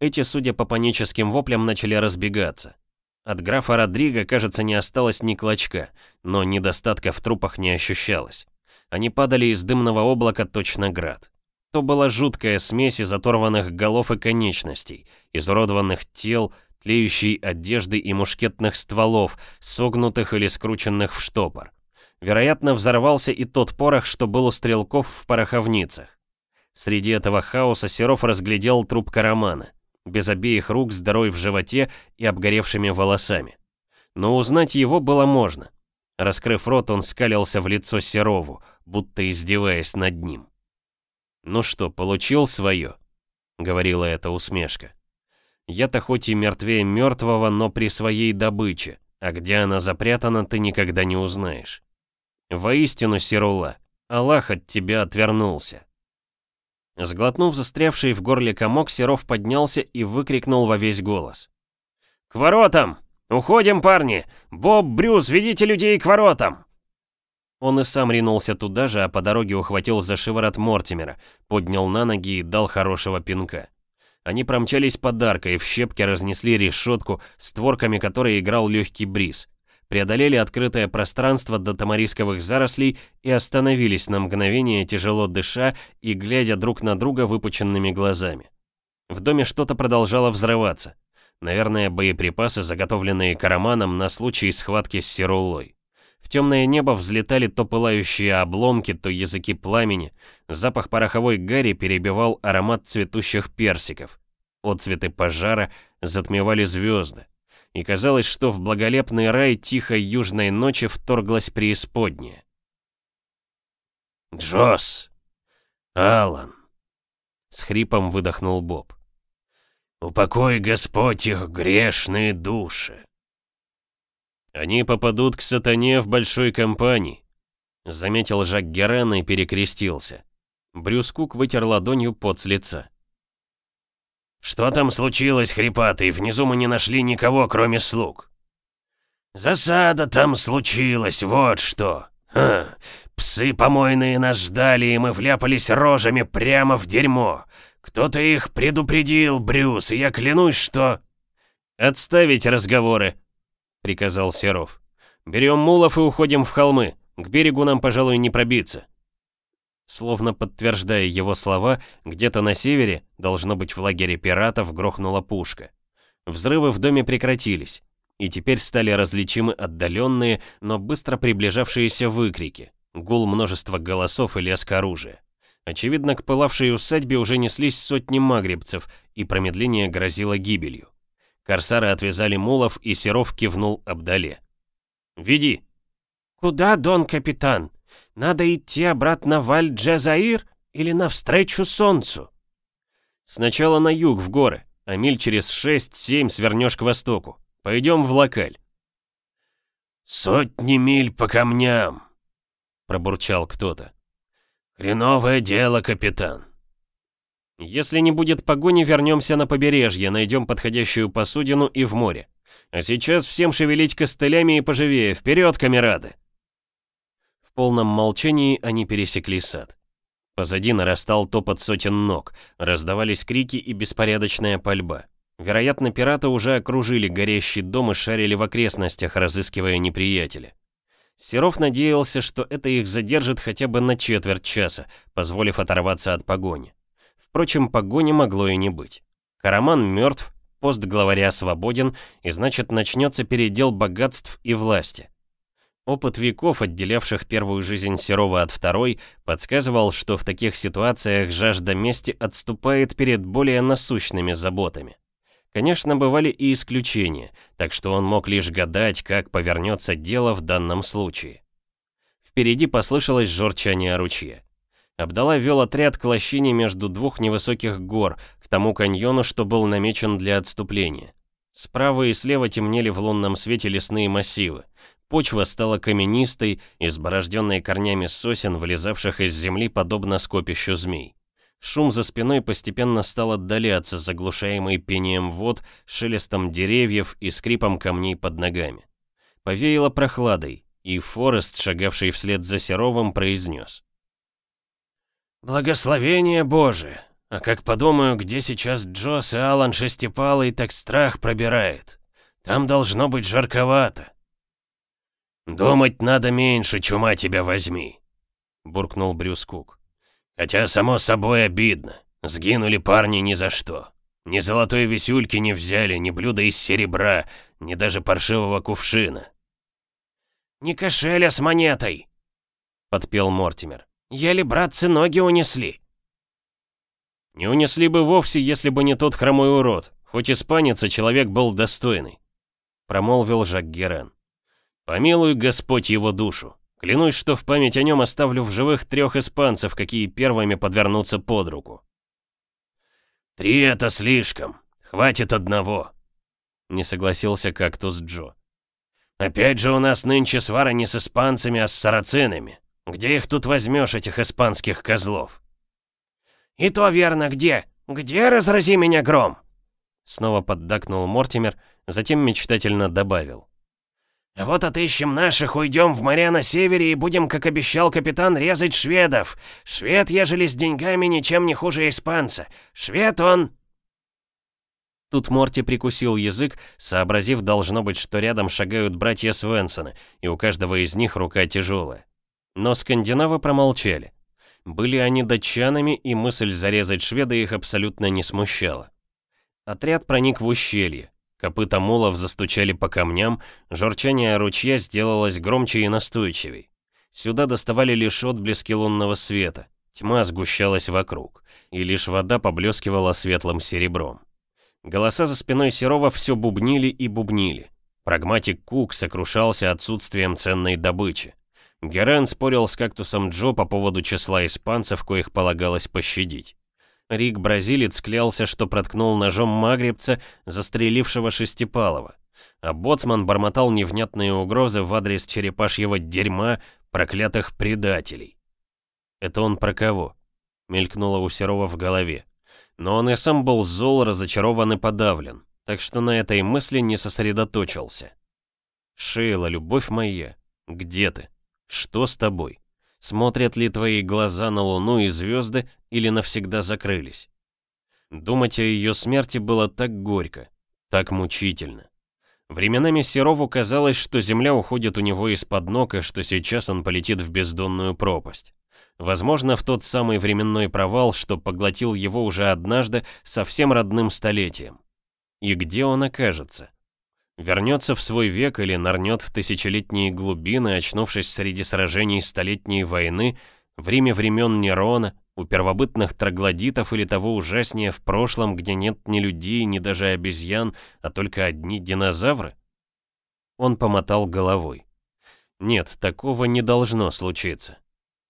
Эти, судя по паническим воплям, начали разбегаться. От графа Родриго, кажется, не осталось ни клочка, но недостатка в трупах не ощущалось. Они падали из дымного облака точно град. То была жуткая смесь из оторванных голов и конечностей, изуродованных тел, тлеющей одежды и мушкетных стволов, согнутых или скрученных в штопор. Вероятно, взорвался и тот порох, что был у стрелков в пороховницах. Среди этого хаоса Серов разглядел труп Карамана, без обеих рук с дырой в животе и обгоревшими волосами. Но узнать его было можно. Раскрыв рот, он скалился в лицо Серову, будто издеваясь над ним. «Ну что, получил свое?» — говорила эта усмешка. Я-то хоть и мертвее мертвого, но при своей добыче, а где она запрятана, ты никогда не узнаешь. Воистину, Сирула, Аллах от тебя отвернулся. Сглотнув застрявший в горле комок, Серов поднялся и выкрикнул во весь голос. «К воротам! Уходим, парни! Боб, Брюс, ведите людей к воротам!» Он и сам ринулся туда же, а по дороге ухватил за шиворот Мортимера, поднял на ноги и дал хорошего пинка. Они промчались подаркой, в щепки разнесли решетку, створками которой играл легкий бриз. Преодолели открытое пространство до тамарисковых зарослей и остановились на мгновение, тяжело дыша и глядя друг на друга выпученными глазами. В доме что-то продолжало взрываться. Наверное, боеприпасы, заготовленные караманом на случай схватки с Сирулой. В темное небо взлетали то пылающие обломки, то языки пламени. Запах пороховой гари перебивал аромат цветущих персиков. Отцветы пожара затмевали звезды. И казалось, что в благолепный рай тихой южной ночи вторглась преисподняя. «Джосс! Алан!» С хрипом выдохнул Боб. «Упокой Господь их грешные души!» «Они попадут к сатане в большой компании», — заметил Жак Герен и перекрестился. Брюс Кук вытер ладонью пот с лица. «Что там случилось, хрипатый? Внизу мы не нашли никого, кроме слуг». «Засада там случилась, вот что. Ха, псы помойные нас ждали, и мы вляпались рожами прямо в дерьмо. Кто-то их предупредил, Брюс, и я клянусь, что...» «Отставить разговоры», — приказал Серов. «Берем мулов и уходим в холмы. К берегу нам, пожалуй, не пробиться». Словно подтверждая его слова, где-то на севере, должно быть в лагере пиратов, грохнула пушка. Взрывы в доме прекратились, и теперь стали различимы отдаленные, но быстро приближавшиеся выкрики, гул множества голосов и лязг оружия. Очевидно, к пылавшей усадьбе уже неслись сотни магребцев, и промедление грозило гибелью. Корсары отвязали мулов, и Серов кивнул Абдале. «Веди!» «Куда, дон капитан? Надо идти обратно в Аль-Джазаир или навстречу солнцу?» «Сначала на юг, в горы, а миль через 6-7 свернешь к востоку. Пойдем в локаль». «Сотни миль по камням!» — пробурчал кто-то. «Хреновое дело, капитан!» Если не будет погони, вернемся на побережье, найдем подходящую посудину и в море. А сейчас всем шевелить костылями и поживее. Вперед, камерады!» В полном молчании они пересекли сад. Позади нарастал топот сотен ног, раздавались крики и беспорядочная пальба. Вероятно, пираты уже окружили горящий дом и шарили в окрестностях, разыскивая неприятеля. Серов надеялся, что это их задержит хотя бы на четверть часа, позволив оторваться от погони. Впрочем, погони могло и не быть. Караман мертв, пост главаря свободен, и значит начнется передел богатств и власти. Опыт веков, отделявших первую жизнь Серова от второй, подсказывал, что в таких ситуациях жажда мести отступает перед более насущными заботами. Конечно, бывали и исключения, так что он мог лишь гадать, как повернется дело в данном случае. Впереди послышалось жорчание ручья. Абдала вел отряд к лощине между двух невысоких гор, к тому каньону, что был намечен для отступления. Справа и слева темнели в лунном свете лесные массивы. Почва стала каменистой, изборожденной корнями сосен, вылезавших из земли подобно скопищу змей. Шум за спиной постепенно стал отдаляться, заглушаемый пением вод, шелестом деревьев и скрипом камней под ногами. Повеяло прохладой, и Форест, шагавший вслед за Серовым, произнес. «Благословение Божие! А как подумаю, где сейчас Джос и Алан Шестипалый, так страх пробирает. Там должно быть жарковато». «Думать надо меньше, чума тебя возьми», — буркнул Брюс Кук. Хотя, само собой, обидно. Сгинули парни ни за что. Ни золотой висюльки не взяли, ни блюда из серебра, ни даже паршивого кувшина. «Не кошеля с монетой!» — подпел Мортимер. «Еле, братцы, ноги унесли!» «Не унесли бы вовсе, если бы не тот хромой урод. Хоть испанец, а человек был достойный», — промолвил Жак Герен. «Помилуй Господь его душу. Клянусь, что в память о нем оставлю в живых трех испанцев, какие первыми подвернутся под руку. «Три — это слишком. Хватит одного», — не согласился кактус Джо. «Опять же у нас нынче свара не с испанцами, а с сарацинами. Где их тут возьмешь, этих испанских козлов?» «И то верно, где? Где, разрази меня гром?» Снова поддакнул Мортимер, затем мечтательно добавил. «Вот отыщем наших, уйдем в моря на севере и будем, как обещал капитан, резать шведов. Швед, ежели с деньгами, ничем не хуже испанца. Швед он...» Тут Морти прикусил язык, сообразив, должно быть, что рядом шагают братья Свенсоны, и у каждого из них рука тяжелая. Но скандинавы промолчали. Были они датчанами, и мысль зарезать шведа их абсолютно не смущала. Отряд проник в ущелье. Копыта мулов застучали по камням, журчание ручья сделалось громче и настойчивей. Сюда доставали лишь отблески лунного света, тьма сгущалась вокруг, и лишь вода поблескивала светлым серебром. Голоса за спиной Серова все бубнили и бубнили. Прагматик Кук сокрушался отсутствием ценной добычи. Герен спорил с кактусом Джо по поводу числа испанцев, коих полагалось пощадить. Рик-бразилец клялся, что проткнул ножом магребца, застрелившего Шестипалова. А боцман бормотал невнятные угрозы в адрес черепашьего дерьма проклятых предателей. «Это он про кого?» — мелькнуло у Серова в голове. Но он и сам был зол, разочарован и подавлен, так что на этой мысли не сосредоточился. «Шейла, любовь моя, где ты? Что с тобой?» Смотрят ли твои глаза на Луну и звезды или навсегда закрылись? Думать о ее смерти было так горько, так мучительно. Временами Серову казалось, что земля уходит у него из-под ног и что сейчас он полетит в бездонную пропасть. Возможно, в тот самый временной провал, что поглотил его уже однажды совсем родным столетием. И где он окажется? Вернется в свой век или нырнет в тысячелетние глубины, очнувшись среди сражений Столетней войны, в Риме времен Нерона, у первобытных троглодитов или того ужаснее в прошлом, где нет ни людей, ни даже обезьян, а только одни динозавры? Он помотал головой. Нет, такого не должно случиться.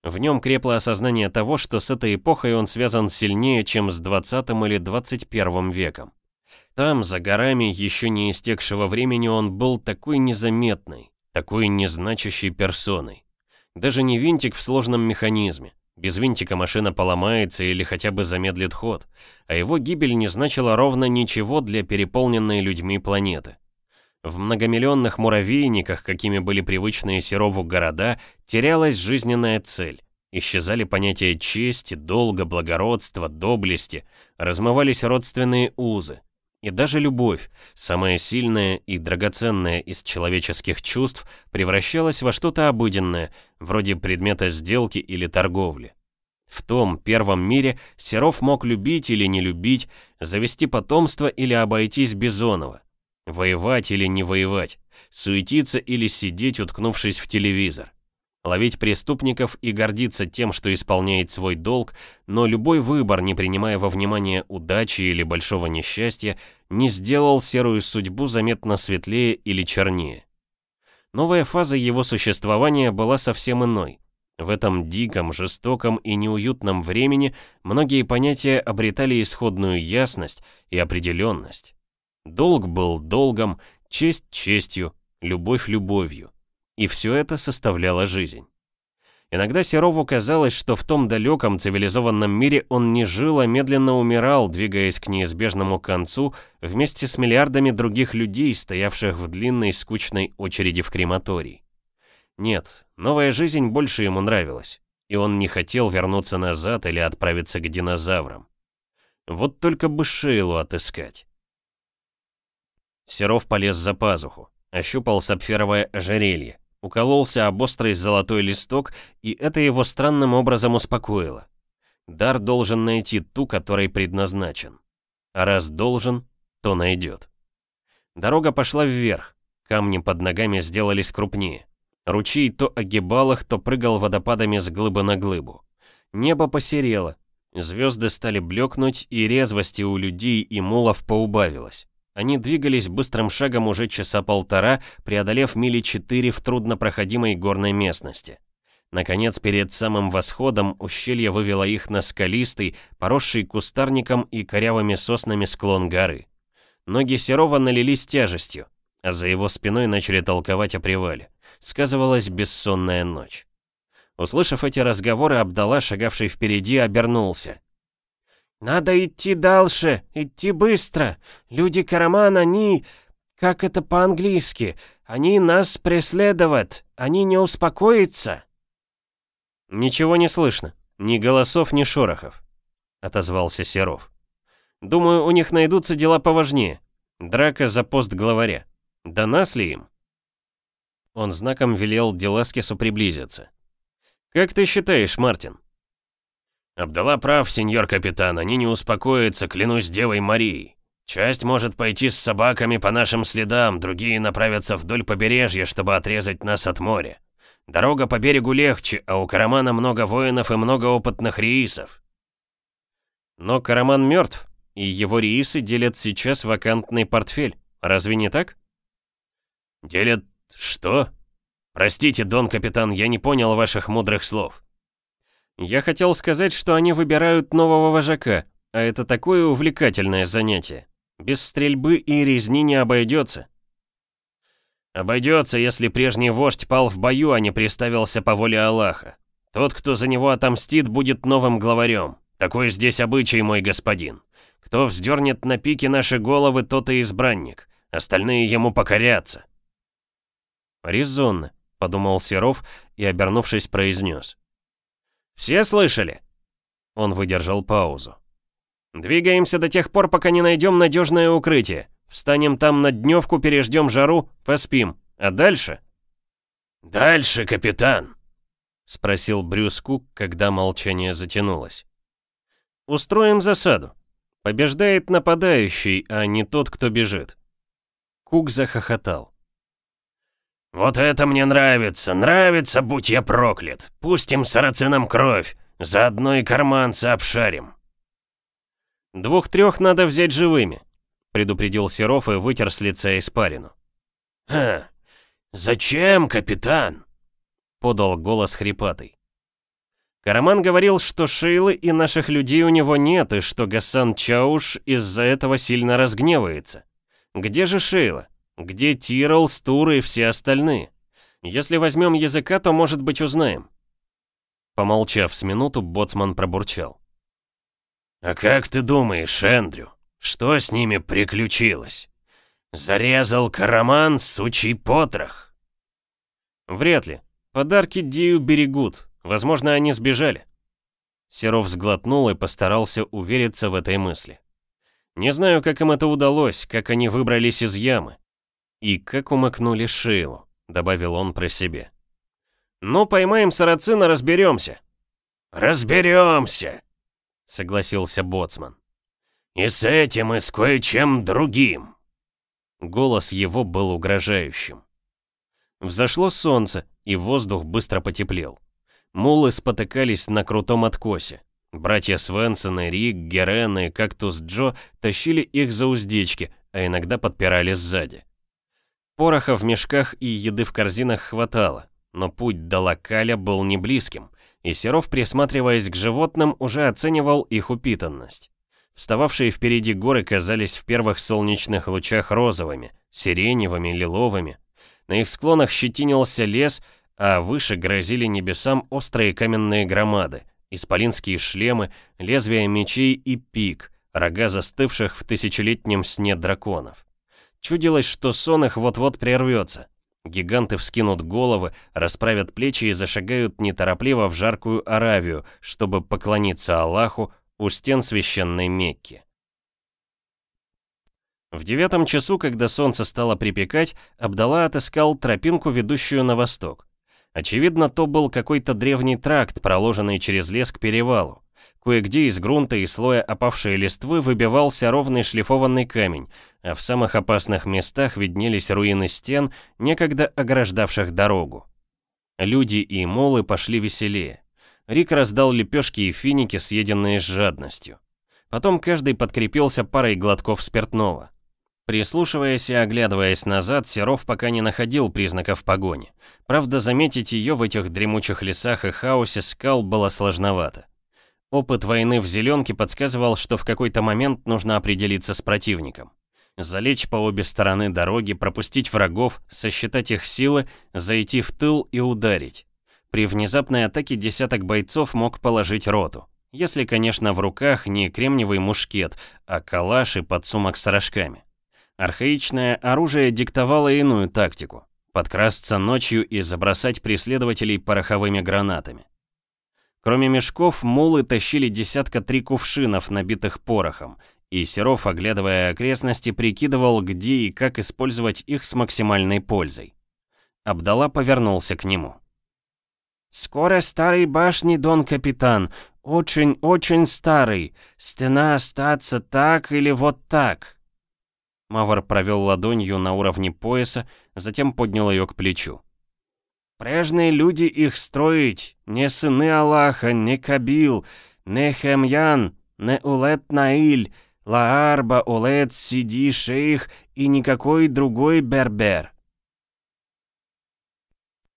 В нем крепло осознание того, что с этой эпохой он связан сильнее, чем с 20 или 21 веком. Там, за горами еще не истекшего времени, он был такой незаметной, такой незначащей персоной. Даже не винтик в сложном механизме. Без винтика машина поломается или хотя бы замедлит ход, а его гибель не значила ровно ничего для переполненной людьми планеты. В многомиллионных муравейниках, какими были привычные Серову города, терялась жизненная цель. Исчезали понятия чести, долга, благородства, доблести, размывались родственные узы. И даже любовь, самая сильная и драгоценная из человеческих чувств, превращалась во что-то обыденное, вроде предмета сделки или торговли. В том первом мире Серов мог любить или не любить, завести потомство или обойтись Бизонова, воевать или не воевать, суетиться или сидеть, уткнувшись в телевизор. Ловить преступников и гордиться тем, что исполняет свой долг, но любой выбор, не принимая во внимание удачи или большого несчастья, не сделал серую судьбу заметно светлее или чернее. Новая фаза его существования была совсем иной. В этом диком, жестоком и неуютном времени многие понятия обретали исходную ясность и определенность. Долг был долгом, честь честью, любовь любовью. И все это составляло жизнь. Иногда Серову казалось, что в том далеком цивилизованном мире он не жил, а медленно умирал, двигаясь к неизбежному концу вместе с миллиардами других людей, стоявших в длинной скучной очереди в крематорий. Нет, новая жизнь больше ему нравилась, и он не хотел вернуться назад или отправиться к динозаврам. Вот только бы Шейлу отыскать. Серов полез за пазуху, ощупал сапфировое ожерелье. Укололся об острый золотой листок, и это его странным образом успокоило. Дар должен найти ту, которой предназначен. А раз должен, то найдет. Дорога пошла вверх, камни под ногами сделались крупнее. Ручей то огибал их, то прыгал водопадами с глыбы на глыбу. Небо посерело, звезды стали блекнуть, и резвости у людей и мулов поубавилось. Они двигались быстрым шагом уже часа полтора, преодолев мили четыре в труднопроходимой горной местности. Наконец, перед самым восходом ущелье вывело их на скалистый, поросший кустарником и корявыми соснами склон горы. Ноги Серова налились тяжестью, а за его спиной начали толковать о привале. Сказывалась бессонная ночь. Услышав эти разговоры, Абдалла, шагавший впереди, обернулся. «Надо идти дальше, идти быстро. Люди Караман, они... Как это по-английски? Они нас преследуют, они не успокоятся». «Ничего не слышно. Ни голосов, ни шорохов», — отозвался Серов. «Думаю, у них найдутся дела поважнее. Драка за пост главаря. До нас ли им?» Он знаком велел Деласкесу приблизиться. «Как ты считаешь, Мартин, Абдалла прав, сеньор капитан, они не успокоятся, клянусь Девой Марией. Часть может пойти с собаками по нашим следам, другие направятся вдоль побережья, чтобы отрезать нас от моря. Дорога по берегу легче, а у Карамана много воинов и много опытных риисов. Но Караман мертв, и его риисы делят сейчас вакантный портфель. Разве не так? Делят что? Простите, дон капитан, я не понял ваших мудрых слов. Я хотел сказать, что они выбирают нового вожака, а это такое увлекательное занятие. Без стрельбы и резни не обойдется. Обойдется, если прежний вождь пал в бою, а не приставился по воле Аллаха. Тот, кто за него отомстит, будет новым главарем. Такой здесь обычай, мой господин. Кто вздернет на пике наши головы, тот и избранник. Остальные ему покорятся. «Резонно», — подумал Серов и, обернувшись, произнес. Все слышали?» Он выдержал паузу. «Двигаемся до тех пор, пока не найдем надежное укрытие. Встанем там на дневку, переждем жару, поспим. А дальше?» «Дальше, капитан!» — спросил Брюс Кук, когда молчание затянулось. «Устроим засаду. Побеждает нападающий, а не тот, кто бежит». Кук захохотал. «Вот это мне нравится, нравится, будь я проклят. Пустим сарацинам кровь, заодно и карманца обшарим». «Двух-трех надо взять живыми», — предупредил Серов и вытер с лица испарину. «Ха, зачем, капитан?» — подал голос хрипатый. Караман говорил, что Шейлы и наших людей у него нет, и что Гасан Чауш из-за этого сильно разгневается. Где же Шейла? Где Тирол, Стур и все остальные? Если возьмем языка, то, может быть, узнаем. Помолчав с минуту, боцман пробурчал. «А как ты думаешь, Эндрю, что с ними приключилось? Зарезал Караман, сучий потрох?» «Вряд ли. Подарки Дию берегут. Возможно, они сбежали». Серов сглотнул и постарался увериться в этой мысли. Не знаю, как им это удалось, как они выбрались из ямы. «И как умыкнули Шейлу», — добавил он про себя. «Ну, поймаем сарацина, разберемся». «Разберемся», — согласился Боцман. «И с этим, и с кое-чем другим». Голос его был угрожающим. Взошло солнце, и воздух быстро потеплел. Мулы спотыкались на крутом откосе. Братья Свенсон и Рик, Герен и Кактус Джо тащили их за уздечки, а иногда подпирали сзади. Пороха в мешках и еды в корзинах хватало, но путь до локаля был не близким, и Серов, присматриваясь к животным, уже оценивал их упитанность. Встававшие впереди горы казались в первых солнечных лучах розовыми, сиреневыми, лиловыми. На их склонах щетинился лес, а выше грозили небесам острые каменные громады, исполинские шлемы, лезвия мечей и пик, рога застывших в тысячелетнем сне драконов. Чудилось, что сон их вот-вот прервется. Гиганты вскинут головы, расправят плечи и зашагают неторопливо в жаркую Аравию, чтобы поклониться Аллаху у стен священной Мекки. В девятом часу, когда солнце стало припекать, Абдалла отыскал тропинку, ведущую на восток. Очевидно, то был какой-то древний тракт, проложенный через лес к перевалу. Кое-где из грунта и слоя опавшей листвы выбивался ровный шлифованный камень, а в самых опасных местах виднелись руины стен, некогда ограждавших дорогу. Люди и молы пошли веселее. Рик раздал лепешки и финики, съеденные с жадностью. Потом каждый подкрепился парой глотков спиртного. Прислушиваясь и оглядываясь назад, Серов пока не находил признаков погони. Правда, заметить ее в этих дремучих лесах и хаосе скал было сложновато. Опыт войны в зеленке подсказывал, что в какой-то момент нужно определиться с противником. Залечь по обе стороны дороги, пропустить врагов, сосчитать их силы, зайти в тыл и ударить. При внезапной атаке десяток бойцов мог положить роту. Если, конечно, в руках не кремниевый мушкет, а калаш и подсумок с рожками. Архаичное оружие диктовало иную тактику – подкрасться ночью и забросать преследователей пороховыми гранатами. Кроме мешков, мулы тащили десятка три кувшинов, набитых порохом, и Серов, оглядывая окрестности, прикидывал, где и как использовать их с максимальной пользой. Абдала повернулся к нему. «Скоро старый башни, дон капитан, очень-очень старый. Стена остаться так или вот так». Мавр провел ладонью на уровне пояса, затем поднял ее к плечу. Прежние люди их строить, не сыны Аллаха, не Кабил, не Хемьян, не Улет Наиль, Лаарба, Улет, Сиди, Шейх и никакой другой Бербер.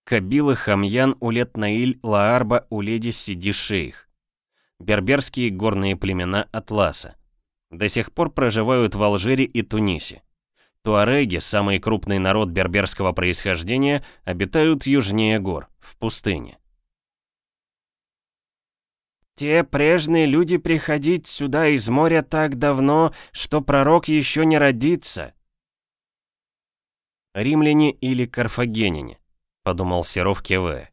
Кабил и Хамьян, Улет Наиль, Лаарба, Уледи, Сиди, Шейх. Берберские горные племена Атласа. До сих пор проживают в Алжире и Тунисе. Туареги, самый крупный народ берберского происхождения, обитают южнее гор, в пустыне. «Те прежние люди приходить сюда из моря так давно, что пророк еще не родится». «Римляне или карфагенине», — подумал Серов Кеве.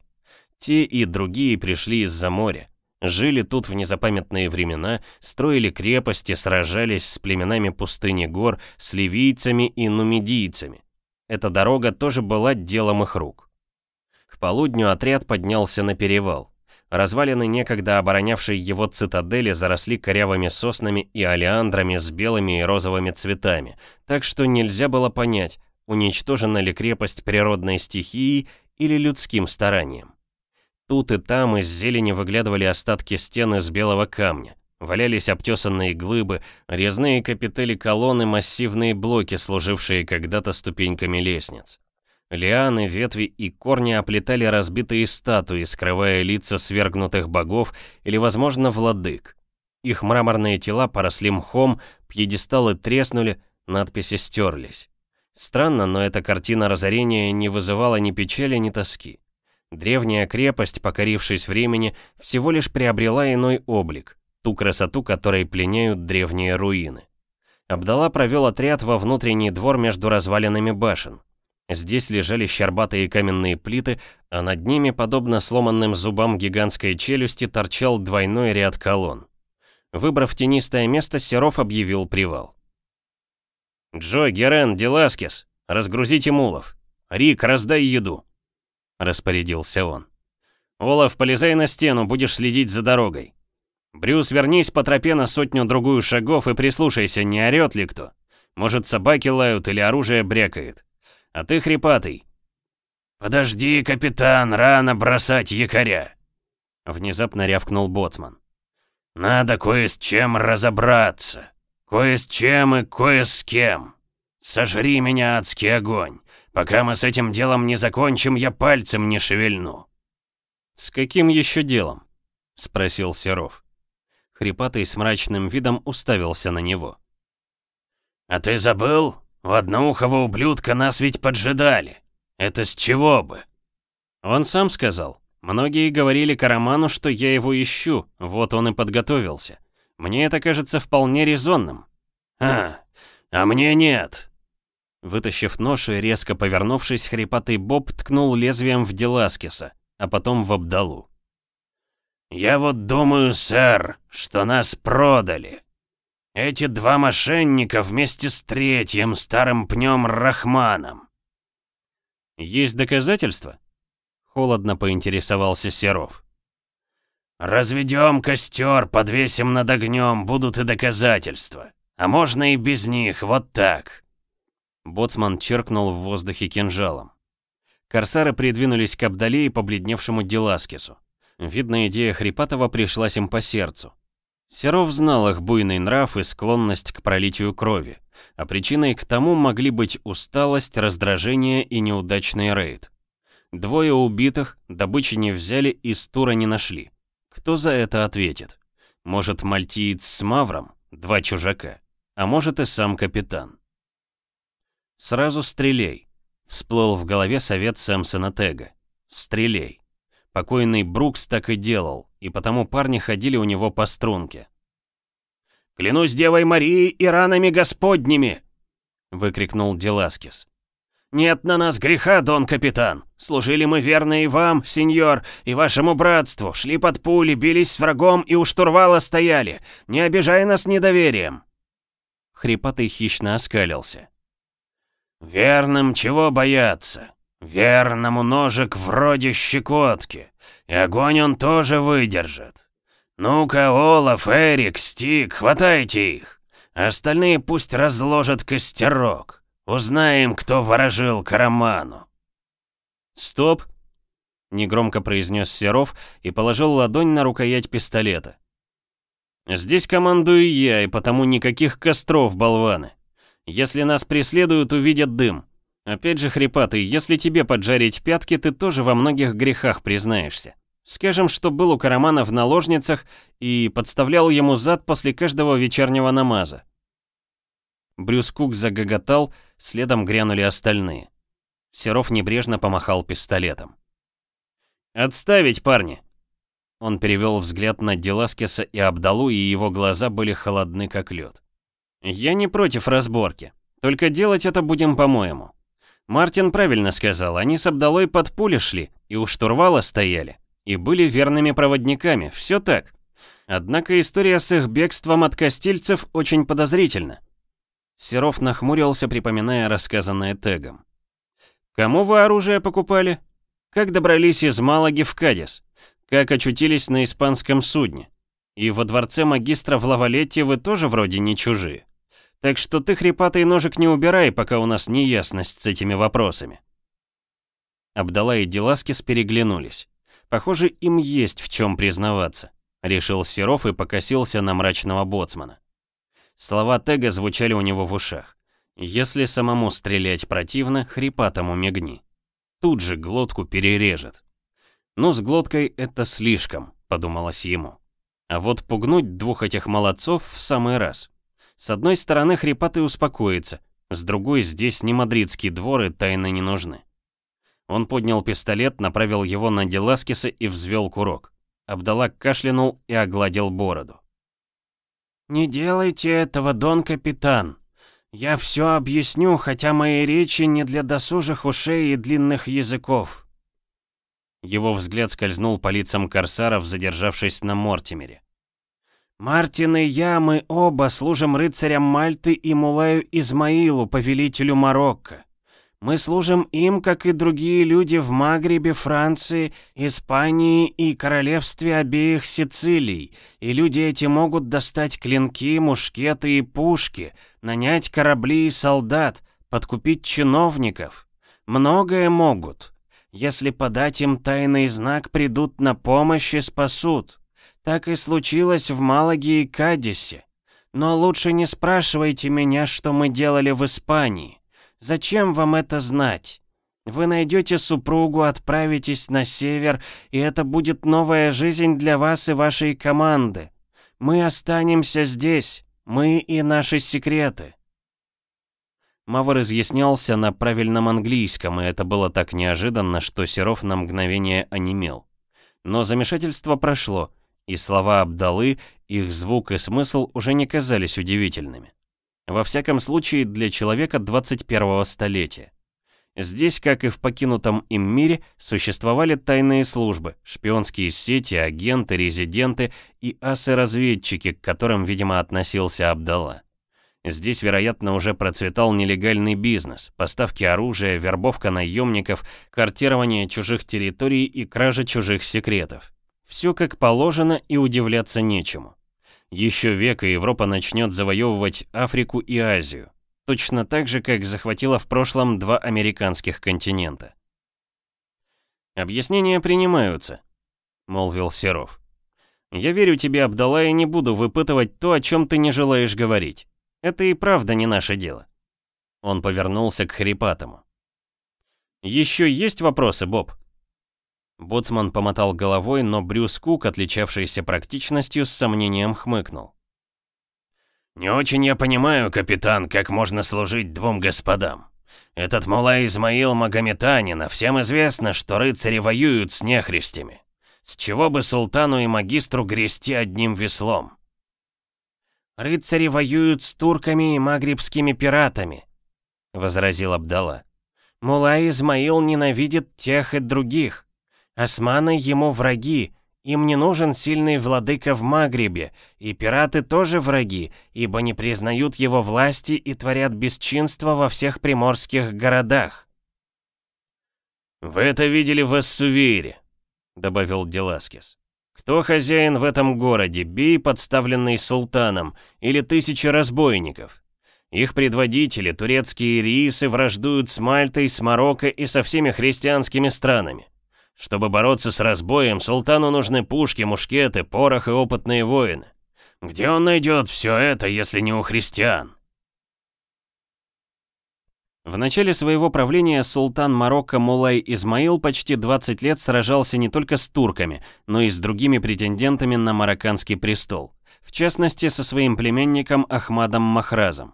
«Те и другие пришли из-за моря. Жили тут в незапамятные времена, строили крепости, сражались с племенами пустыни гор, с ливийцами и нумидийцами. Эта дорога тоже была делом их рук. К полудню отряд поднялся на перевал. Развалины некогда оборонявшей его цитадели заросли корявыми соснами и алиандрами с белыми и розовыми цветами, так что нельзя было понять, уничтожена ли крепость природной стихией или людским старанием. Тут и там из зелени выглядывали остатки стены из белого камня. Валялись обтесанные глыбы, резные капители колонны, массивные блоки, служившие когда-то ступеньками лестниц. Лианы, ветви и корни оплетали разбитые статуи, скрывая лица свергнутых богов или, возможно, владык. Их мраморные тела поросли мхом, пьедесталы треснули, надписи стерлись. Странно, но эта картина разорения не вызывала ни печали, ни тоски. Древняя крепость, покорившись времени, всего лишь приобрела иной облик, ту красоту, которой пленяют древние руины. Абдалла провел отряд во внутренний двор между развалинами башен. Здесь лежали щербатые каменные плиты, а над ними, подобно сломанным зубам гигантской челюсти, торчал двойной ряд колонн. Выбрав тенистое место, Серов объявил привал. «Джо, Герен, Деласкес, разгрузите мулов. Рик, раздай еду», — распорядился он. «Олаф, полезай на стену, будешь следить за дорогой. Брюс, вернись по тропе на сотню-другую шагов и прислушайся, не орёт ли кто. Может, собаки лают или оружие брякает. А ты, хрипатый». «Подожди, капитан, рано бросать якоря!» Внезапно рявкнул боцман. «Надо кое с чем разобраться. Кое с чем и кое с кем. Сожри меня, адский огонь. Пока мы с этим делом не закончим, я пальцем не шевельну». «С каким еще делом?» — спросил Серов. Хрипатый с мрачным видом уставился на него. «А ты забыл? У одноухого ублюдка нас ведь поджидали. Это с чего бы?» Он сам сказал. Многие говорили Караману, что я его ищу, вот он и подготовился. Мне это кажется вполне резонным. «А, а мне нет». Вытащив нож и резко повернувшись, хрипатый Боб ткнул лезвием в Деласкиса, а потом в Абдалу. «Я вот думаю, сэр, что нас продали. Эти два мошенника вместе с третьим старым пнем Рахманом». «Есть доказательства?» Холодно поинтересовался Серов. «Разведем костер, подвесим над огнем, будут и доказательства. А можно и без них, вот так». Боцман черкнул в воздухе кинжалом. Корсары придвинулись к Абдали и побледневшему Деласкису. Видно, идея Хрипатова пришлась им по сердцу. Серов знал их буйный нрав и склонность к пролитию крови, а причиной к тому могли быть усталость, раздражение и неудачный рейд. Двое убитых, добычи не взяли и стура не нашли. Кто за это ответит? Может, мальтиец с Мавром, два чужака, а может и сам капитан. Сразу стреляй. Всплыл в голове совет Сэмсона Тега. Стреляй. Покойный Брукс так и делал, и потому парни ходили у него по струнке. «Клянусь Девой Марией и ранами Господними!» — выкрикнул Деласкис. «Нет на нас греха, дон капитан. Служили мы верно и вам, сеньор, и вашему братству. Шли под пули, бились с врагом и у штурвала стояли. Не обижай нас недоверием». Хрипатый хищно оскалился. «Верным чего бояться? Верному ножик вроде щекотки. И огонь он тоже выдержит. Ну-ка, Олаф, Эрик, Стик, хватайте их. Остальные пусть разложат костерок». Узнаем, кто ворожил Караману. Стоп! Негромко произнес Серов и положил ладонь на рукоять пистолета. Здесь командую я, и потому никаких костров, болваны. Если нас преследуют, увидят дым. Опять же, хрипатый, если тебе поджарить пятки, ты тоже во многих грехах признаешься. Скажем, что был у Карамана в наложницах и подставлял ему зад после каждого вечернего намаза. Брюс Кук загоготал, следом грянули остальные. Серов небрежно помахал пистолетом. «Отставить, парни!» Он перевел взгляд на Деласкеса и Абдалу, и его глаза были холодны, как лед. «Я не против разборки, только делать это будем по-моему. Мартин правильно сказал, они с Абдалой под пули шли, и у штурвала стояли, и были верными проводниками, все так. Однако история с их бегством от костильцев очень подозрительна. Серов нахмурился, припоминая рассказанное Тегом. «Кому вы оружие покупали? Как добрались из Малаги в Кадис? Как очутились на испанском судне? И во дворце магистра в Лавалетте вы тоже вроде не чужие. Так что ты хрипатый ножик не убирай, пока у нас не ясность с этими вопросами». Абдала и Деласкис переглянулись. Похоже, им есть в чем признаваться, решил Серов и покосился на мрачного боцмана. Слова Тега звучали у него в ушах. Если самому стрелять противно, хрипатому мигни. Тут же глотку перережет. Ну, с глоткой это слишком, подумалось ему. А вот пугнуть двух этих молодцов в самый раз. С одной стороны, хрипатый успокоится, с другой, здесь не мадридский двор и тайны не нужны. Он поднял пистолет, направил его на Деласкиса и взвел курок. Абдалак кашлянул и огладил бороду. «Не делайте этого, дон капитан. Я все объясню, хотя мои речи не для досужих ушей и длинных языков». Его взгляд скользнул по лицам корсаров, задержавшись на Мортимере. «Мартин и я, мы оба служим рыцарям Мальты и Мулаю Измаилу, повелителю Марокко. Мы служим им, как и другие люди в Магрибе, Франции, Испании и королевстве обеих Сицилий, и люди эти могут достать клинки, мушкеты и пушки, нанять корабли и солдат, подкупить чиновников. Многое могут. Если подать им тайный знак, придут на помощь и спасут. Так и случилось в Малаге и Кадисе. Но лучше не спрашивайте меня, что мы делали в Испании. Зачем вам это знать? Вы найдете супругу, отправитесь на север, и это будет новая жизнь для вас и вашей команды. Мы останемся здесь, мы и наши секреты. Мавр изъяснялся на правильном английском, и это было так неожиданно, что Серов на мгновение онемел. Но замешательство прошло, и слова Абдалы, их звук и смысл уже не казались удивительными. Во всяком случае, для человека 21-го столетия. Здесь, как и в покинутом им мире, существовали тайные службы, шпионские сети, агенты, резиденты и асы-разведчики, к которым, видимо, относился Абдалла. Здесь, вероятно, уже процветал нелегальный бизнес, поставки оружия, вербовка наемников, картирование чужих территорий и кража чужих секретов. Все как положено и удивляться нечему. Еще век и Европа начнет завоевывать Африку и Азию. Точно так же, как захватила в прошлом два американских континента. «Объяснения принимаются», — молвил Серов. «Я верю тебе, Абдалла, и не буду выпытывать то, о чем ты не желаешь говорить. Это и правда не наше дело». Он повернулся к Хрипатому. «Еще есть вопросы, Боб?» Боцман помотал головой, но Брюс Кук, отличавшийся практичностью, с сомнением хмыкнул. «Не очень я понимаю, капитан, как можно служить двум господам. Этот Мулай Измаил Магометанин, а всем известно, что рыцари воюют с нехристями. С чего бы султану и магистру грести одним веслом?» «Рыцари воюют с турками и магрибскими пиратами», — возразил Абдалла. «Мулай Измаил ненавидит тех и других. Османы ему враги, им не нужен сильный владыка в Магрибе, и пираты тоже враги, ибо не признают его власти и творят бесчинство во всех приморских городах. «Вы это видели в Ассувире», — добавил Деласкес. «Кто хозяин в этом городе, бей, подставленный султаном, или тысячи разбойников? Их предводители, турецкие риисы, враждуют с Мальтой, с Марокко и со всеми христианскими странами. Чтобы бороться с разбоем, султану нужны пушки, мушкеты, порох и опытные воины. Где он найдет все это, если не у христиан? В начале своего правления султан Марокко Мулай Измаил почти 20 лет сражался не только с турками, но и с другими претендентами на марокканский престол, в частности со своим племянником Ахмадом Махразом.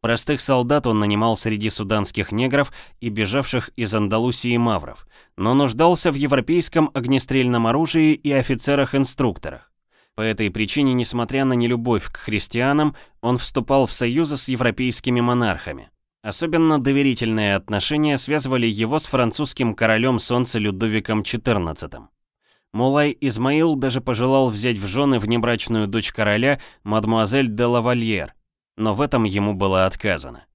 Простых солдат он нанимал среди суданских негров и бежавших из Андалусии мавров, но нуждался в европейском огнестрельном оружии и офицерах-инструкторах. По этой причине, несмотря на нелюбовь к христианам, он вступал в союзы с европейскими монархами. Особенно доверительные отношения связывали его с французским королем солнца Людовиком XIV. Мулай Измаил даже пожелал взять в жены внебрачную дочь короля, мадмуазель де Лавальер, но в этом ему было отказано.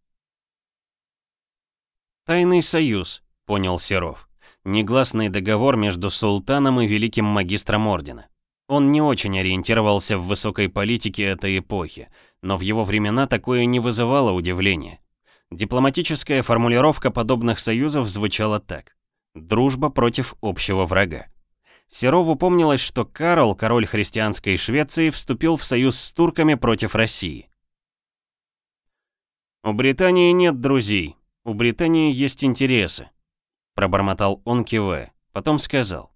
«Тайный союз», — понял Серов. Негласный договор между султаном и великим магистром ордена. Он не очень ориентировался в высокой политике этой эпохи, но в его времена такое не вызывало удивления. Дипломатическая формулировка подобных союзов звучала так. «Дружба против общего врага». Серову помнилось, что Карл, король христианской Швеции, вступил в союз с турками против России. «У Британии нет друзей, у Британии есть интересы», пробормотал он, кивая. Потом сказал.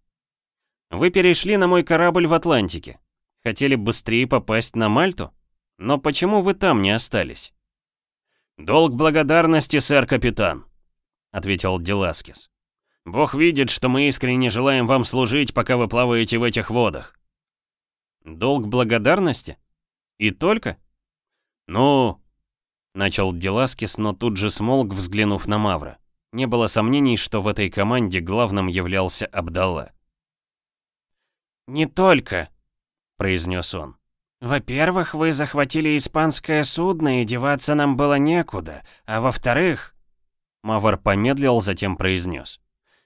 «Вы перешли на мой корабль в Атлантике. Хотели быстрее попасть на Мальту? Но почему вы там не остались?» «Долг благодарности, сэр-капитан», — ответил Деласкес. «Бог видит, что мы искренне желаем вам служить, пока вы плаваете в этих водах». «Долг благодарности? И только?» «Ну, Начал Деласкис, но тут же смолк, взглянув на Мавра. Не было сомнений, что в этой команде главным являлся Абдалла. «Не только», — произнес он. «Во-первых, вы захватили испанское судно, и деваться нам было некуда, а во-вторых...» Мавр помедлил, затем произнес.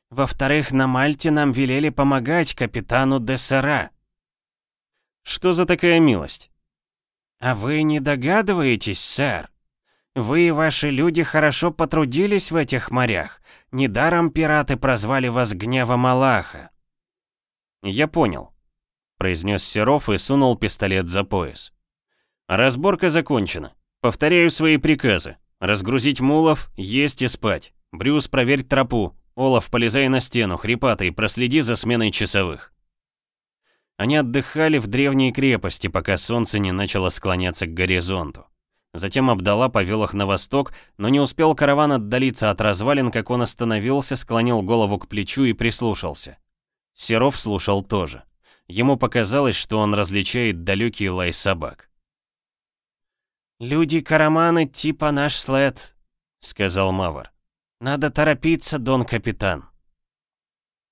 «Во-вторых, на Мальте нам велели помогать капитану де Сера». «Что за такая милость?» «А вы не догадываетесь, сэр?» Вы и ваши люди хорошо потрудились в этих морях. Недаром пираты прозвали вас гневом Аллаха». «Я понял», — произнес Серов и сунул пистолет за пояс. «Разборка закончена. Повторяю свои приказы. Разгрузить мулов, есть и спать. Брюс, проверь тропу. Олаф, полезай на стену, хрипатый, проследи за сменой часовых». Они отдыхали в древней крепости, пока солнце не начало склоняться к горизонту. Затем Абдалла повел их на восток, но не успел караван отдалиться от развалин, как он остановился, склонил голову к плечу и прислушался. Серов слушал тоже. Ему показалось, что он различает далекий лай собак. «Люди-караманы типа наш след», — сказал Мавр. «Надо торопиться, дон капитан».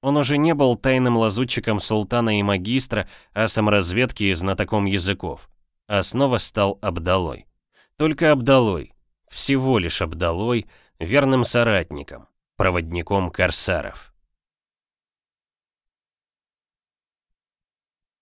Он уже не был тайным лазутчиком султана и магистра, а саморазведки и знатоком языков, а снова стал Абдалой. Только Абдалой, всего лишь Абдалой, верным соратником, проводником корсаров.